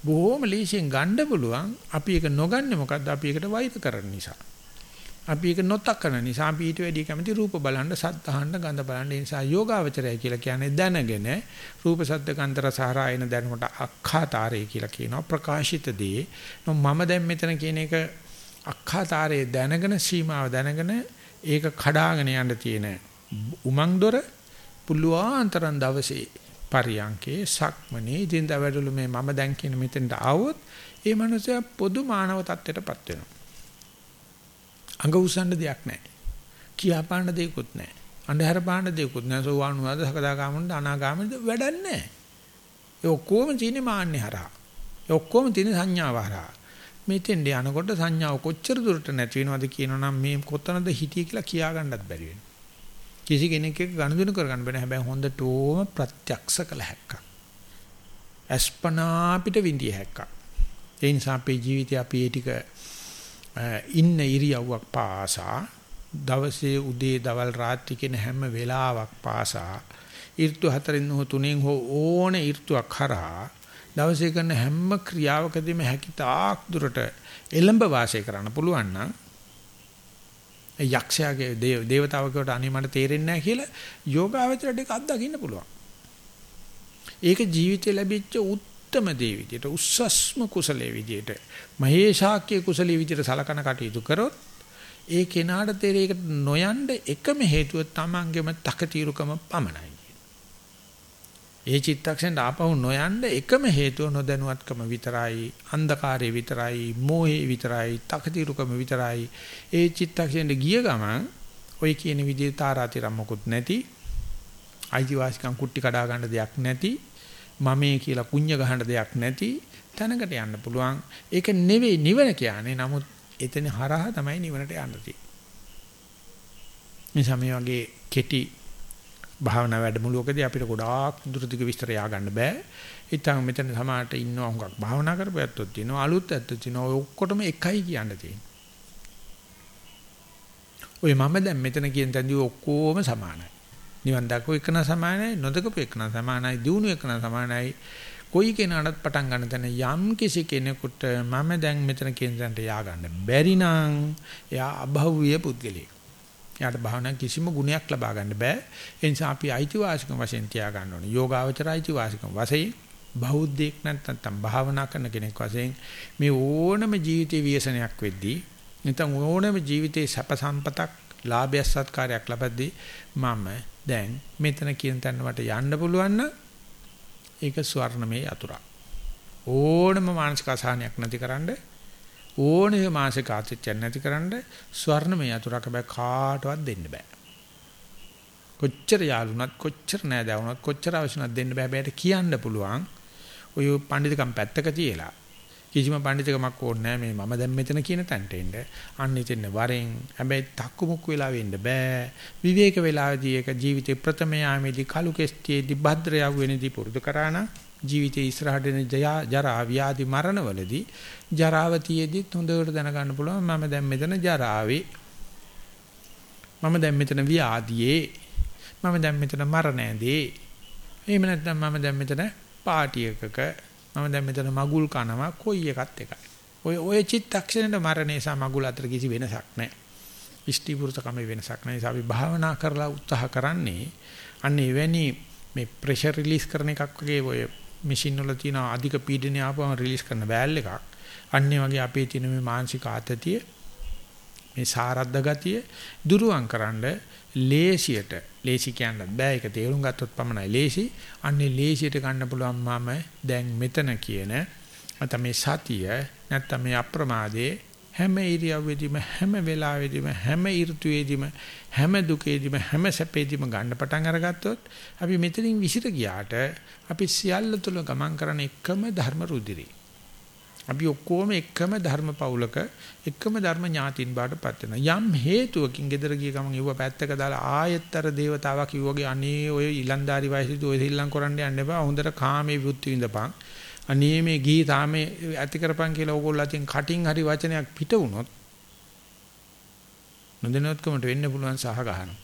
බොහොම ලීසියෙන් ගන්න පුළුවන් අපි ඒක නොගන්නේ මොකද්ද අපි ඒකට වෛර කරන නිසා. අපි ඒක නොතකන නිසා අපි ඊට වැඩි කැමති රූප බලන්න සද්ද අහන්න ගඳ බලන්න. ඒ නිසා යෝගාවචරය කියලා කියන්නේ දැනගෙන රූප සද්ද ගන්ධ රස ආරයන දැනුමට අක්ඛාතාරය කියලා කියනවා ප්‍රකාශිත දේ. මම දැන් මෙතන කියන එක අක්ඛාතාරයේ දැනගෙන සීමාව දැනගෙන ඒක කඩාගෙන යන්න තියෙන උමං දොර පුලුවාන්තරන් දවසේ පරියංකේ සක්මනේ දින්ද වැඩලු මේ මම දැන් කියන මෙතෙන්ට ආවොත් ඒ මනුස්සයා පොදු මානව තත්ත්වයටපත් වෙනවා. අඟ උස්සන්න දෙයක් නැහැ. කියා පාන්න දෙයක්වත් නැහැ. අන්ධහර පාන්න දෙයක්වත් නැහැ. සෝවාන් වුණාද සකදාගාමන්ද අනාගාමන්ද වැඩක් නැහැ. ඒ ඔක්කොම තියෙන්නේ මාන්නේ හරහා. ඒ ඔක්කොම තියෙන්නේ සංඥාව හරහා. මෙතෙන් යනකොට සංඥාව කොච්චර දුරට නැති වෙනවද කියනනම් මේ කොතනද හිටියේ කියලා කියා ගන්නත් බැරි වෙනවා. කිසි කෙනෙක් එක්ක ගනුදෙනු කරගන්න බෑ. හැබැයි හොඳටම ප්‍රත්‍යක්ෂ කළ හැක්කක්. අස්පනා පිට විඳිය හැක්කක්. ඒ නිසා අපේ ජීවිතය අපි ඒ ටික ඉන්න ඉරියව්වක් පාසා දවසේ උදේ දවල් රාත්‍රී කියන හැම වෙලාවක් පාසා ඍතු හතරින් හෝ තුනෙන් හෝ ඕන ඍතුවක් කරා දවසේ කරන හැම ක්‍රියාවකදීම හැකි තාක් දුරට එළඹ වාසය කරන්න පුළුවන් නම් යක්ෂයාගේ දේවතාවකවට අනේ මට තේරෙන්නේ නැහැ කියලා යෝගාවචරයට ඒක අත්දකින්න පුළුවන්. ඒක ජීවිතේ ලැබිච්ච උත්තරම දේ විදියට උස්සස්ම කුසලයේ විදියට මහේශාක්‍ය කුසලයේ විදියට සලකන කටයුතු කරොත් ඒ කෙනාට තේරෙකට නොයන්න එකම හේතුව තමන්ගේම තකතිරුකම පමණයි. ඒ චිත්තක්ෂණයට ආපහු නොයන්න එකම හේතුව නොදැනුවත්කම විතරයි, අන්ධකාරය විතරයි, මෝහය විතරයි, තකතිරුකම විතරයි. ඒ චිත්තක්ෂණයට ගිය ගමන් ওই කියන විදිහට තාරාතිරම් මොකුත් නැති, අයිතිවාසිකම් කුට්ටි කඩා ගන්න දෙයක් නැති මමේ කියලා කුඤ්ඤ ගහන්න දෙයක් නැති තැනකට යන්න පුළුවන්. ඒක නෙවෙයි නිවන කියන්නේ. නමුත් එතන හරහා තමයි නිවනට යන්න තියෙන්නේ. මේ වගේ කෙටි භාවනා වැඩමුළුවකදී අපිට ගොඩාක් දුරදිග විස්තර ය아가න්න බෑ. ඉතින් මෙතන සමාහට ඉන්නවා හුඟක් භාවනා කරපැත්තොත් තියෙනවා අලුත් ඇත්තොත් තියෙනවා ඔය ඔක්කොටම එකයි කියන්න තියෙන්නේ. ඔය මම දැන් මෙතන කියන තැනදී ඔක්කොම සමානයි. නිවන් දක්ව එකන සමානයි නොදකපු එකන සමානයි දිනු එකන සමානයි කොයි කෙනාටත් පටන් ගන්න තැන යම් කිසි කෙනෙකුට මම දැන් මෙතන කියන තැනට යා ගන්න බැරි නම් එයා අභව්‍ය පුද්ගලෙක්. එයාට භාවනා කිසිම ගුණයක් ලබා ගන්න බෑ. ඒ නිසා අපි අයිතිවාසිකම් වශයෙන් තියා ගන්න ඕනේ. යෝගාවචර අයිතිවාසිකම් වශයෙන් බෞද්ධයෙක් නැත්නම් භාවනා කරන කෙනෙක් වශයෙන් මේ ඕනම ජීවිතේ ව්‍යසනයක් වෙද්දී නැත්නම් ඕනම ජීවිතේ සැප සම්පතක් ලාභය සත්කාරයක් ලබද්දී මම දැන් මෙතන කියන තැන මට යන්න පුළුවන් නම් ඒක ස්වර්ණමය යතුරක්. ඕනම මානසික අසහනයක් නැතිකරන්න ඕනේ මානසික ආතතියක් නැතිකරන්න ස්වර්ණමය යතුරක් බෑ කාටවත් දෙන්න බෑ. කොච්චර යාළුණත් කොච්චර නෑදෑවුණත් කොච්චර අවශ්‍යනත් දෙන්න බෑ බෑට කියන්න පුළුවන්. ඔය පඬිතුකම් පැත්තක තියලා කිසිම පඬිතුකමක් ඕනේ නෑ මේ මම දැන් මෙතන කියන තැනට එන්න. අන්න ඉතින් වරෙන් හැබැයි තක්කු මුක්කු වෙලා වෙන්න බෑ. විවේක වෙලාවේදී ඒක ජීවිතේ ප්‍රථම යාමේදී කලු කෙස්ටියේදී භද්‍රයව වෙනදී පුරුදු කරාන ජීවිතේ ඉස්සරහට එන ජරා ව්‍යාධි මරණවලදී ජරාවතියේදී හොඳට දැනගන්න පුළුවන් මම දැන් මෙතන ජරාවේ මම දැන් මෙතන ව්‍යාධියේ මම දැන් මෙතන මරණයේදී එහෙම නැත්නම් මම දැන් මෙතන පාටි එකක මම දැන් මෙතන මගුල් කනවා කොයි එකත් එකයි. ඔය ඔය චිත්තක්ෂණයට මරණය සහ මගුල් අතර කිසි වෙනසක් නැහැ. ඉෂ්ටි පුරුෂකම වෙනසක් නැහැ. අපි භාවනා කරලා උත්සාහ කරන්නේ අන්න එවැනි මේ ප්‍රෙෂර් රිලීස් කරන එකක් වගේ ඔය මැෂින් වල තියෙන අධික පීඩනය ආපුවම රිලීස් කරන බෑල් එකක්. අන්නේ වගේ අපේ තියෙන මේ මානසික ආතතිය මේ සාරද්ද ගතිය දුරුවන් කරන්න ලේසියට. ලේසි කියන්න බෑ. ඒක තේරුම් ගත්තොත් පමණයි. ලේසි. අන්නේ ලේසියට ගන්න පුළුවන් මම දැන් මෙතන කියන නැත්නම් මේ සතිය නැත්නම් මේ අප්‍රමාදයේ හැම ඉරියව්වෙදීම හැම වෙලාවෙදීම හැම ඍතුවේදීම හැම දුකේදීම හැම සැපේදීම ගන්න පටන් අරගත්තොත් අපි මෙතනින් විසිර ගියාට අපි සියල්ල තුල ගමන් කරන එකම ධර්ම රුධිරේ. අපි ඔක්කොම එකම ධර්ම පවුලක එකම ධර්ම ඥාතින් බාටපත් වෙනවා. යම් හේතුවකින් ගෙදර ගිය ගමන් ඉවුව පැත්තක දාලා ආයෙත්තර దేవතාවා කිව්වගේ අනේ ඔය ඊලන්දාරි වයසේදී ඔය හිල්ලම් කරන්න යන්න එපා. හොඳට කාමේ වුත්ති විඳපන්. අනේ මේ ගී තාමේ ඇති කරපන් කියලා ඕගොල්ලෝ අතින් කටින් හරි වචනයක් පිට වුණොත් නොදැනුවත්කමට වෙන්න පුළුවන් සහ ගහනවා.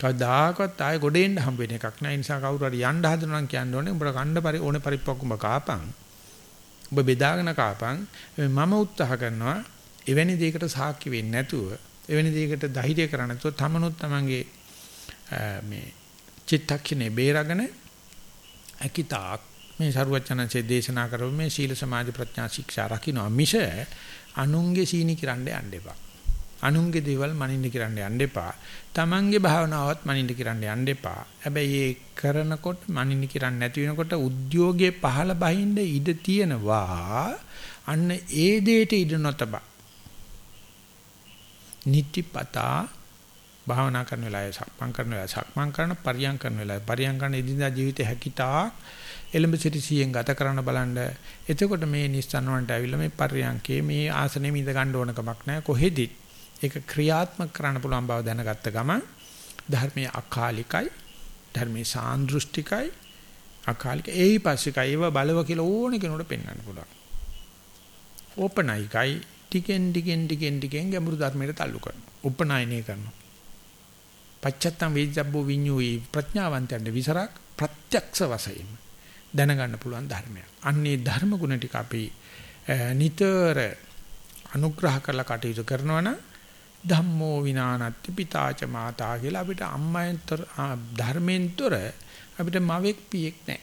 කවදාකවත් ආයෙ ගොඩේන්න හම්බ වෙන එකක් නෑ. ඒ නිසා කවුරු හරි යන්න හදනවා නම් කියන්න ඕනේ උඹට කණ්ඩ පරි ඕනේ පරිප්පක් උඹ කාපන්. ඔබ බෙදාගෙන කාපන් මම උත්සාහ කරනවා එවැනි දෙයකට සාක්ෂි වෙන්නේ නැතුව එවැනි දෙයකට ධෛර්ය කරන්න නැතුව තමනුත් තමන්ගේ මේ චිත්තක්ෂණේ බේරගෙන අකිතාක් මේ සරුවචනන්සේ දේශනා කරපු මේ සීල සමාධි ප්‍රඥා ශික්ෂා රකින්න මිස අනුන්ගේ සීනි කිරන්න යන්න එපා. අනුන්ගේ දේවල් මනින්න කිරන්න යන්න එපා. තමන්ගේ භාවනාවත් මනින්න කිරන්න යන්න එපා. හැබැයි ඒ කරනකොට මනින්න කිරන්න නැති වෙනකොට උද්‍යෝගයේ පහළ බහින්න ඉඩ තියෙනවා. අන්න ඒ දෙයට ඉඩ නොතබ. නිතිපතා භාවනා කරන වෙලාවේ සක්මන් කරන වෙලාවේ සක්මන් කරන පරියන් කරන වෙලාවේ පරියන් කරන ඉදින්දා ජීවිතේ හැකිතා එලඹ සිටි සියෙන් ගත කරන්න බලන්න එතකොට මේ නිස්සන්න වලට ඇවිල්ලා මේ පරියන්කේ මේ ආසනෙ මිද ගන්න ඕන කමක් නැහැ කොහෙදිත් ඒක ක්‍රියාත්මක කරන්න පුළුවන් බව දැනගත්ත ගමන් ධර්මයේ අකාලිකයි ධර්මයේ සාන්දෘෂ්ටිකයි අකාලික ඒයි පස්සිකයි ඒව බලව කියලා ඕන කෙනෙකුට පෙන්වන්න පුළුවන්. ඕපනයිකයි ටිකෙන් ටිකෙන් ටිකෙන් ටිකෙන් ගැඹුරු ධර්මයට තල්ලු කරනවා. උපනායනය කරනවා. පච්චත්තම් වේජබ්බෝ විඤ්ඤුයි ප්‍රඥාවන්තයන්ට විසරක් ප්‍රත්‍යක්ෂ වශයෙන් දැනගන්න පුළුවන් ධර්මයක්. අන්නේ ධර්ම ගුණ ටික අපි නිතර අනුග්‍රහ කරලා කටයුතු කරනවා නම් ධම්මෝ විනානත්ති පිතාච මාතා කියලා අපිට අම්මෙන්තර ධර්මෙන්තර අපිට මවෙක් පියෙක් නැහැ.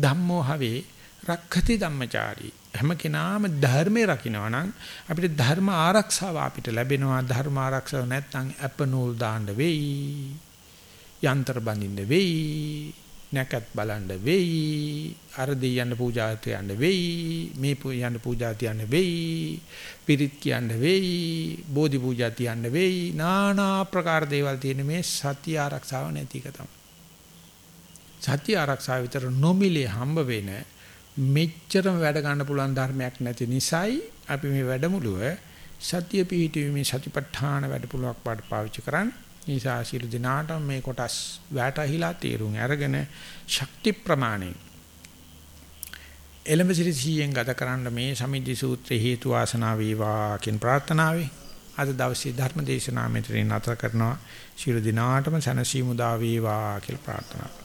ධම්මෝ හවේ රක්ඛති ධම්මචාරී. හැම කෙනාම ධර්මේ රකින්නවා නම් අපිට ධර්ම ආරක්ෂාව අපිට ලැබෙනවා. ධර්ම ආරක්ෂාව නැත්නම් අප නූල් දාන්න වෙයි. යන්ත්‍ර බඳින්න වෙයි. නැකත් බලන්න වෙයි. අර දෙයයන් පූජාට යන්න වෙයි. මේ යන්න පූජාට යන්න වෙයි. පිරිත් කියන්න වෙයි. බෝධි පූජා තියන්න වෙයි. নানা ප්‍රකාර දේවල් තියෙන මේ සත්‍ය ආරක්ෂාව නැති එක තමයි. සත්‍ය ආරක්ෂාව විතර නොමිලේ හම්බ වෙන මෙච්චරම වැඩ ගන්න පුළුවන් ධර්මයක් නැති නිසායි අපි මේ වැඩමුළුව සත්‍ය පිහිටීමේ සතිපට්ඨාන වැඩපුළුවක් පාවිච්චි කරන්නේ. නිසා සියලු දිනාට මේ කොටස් වැටහිලා තීරුම් අරගෙන ශක්ති ප්‍රමාණය එළඹ සිටි සීයෙන් ගත කරන්න මේ සමිද්ධි සූත්‍රයේ හේතු වාසනා වේවා කියන ප්‍රාර්ථනාවයි අද දවසේ ධර්ම දේශනාව මෙතනින් නැතර කරනවා. ශිරු දිනාටම සනසීමු දා වේවා කියලා ප්‍රාර්ථනා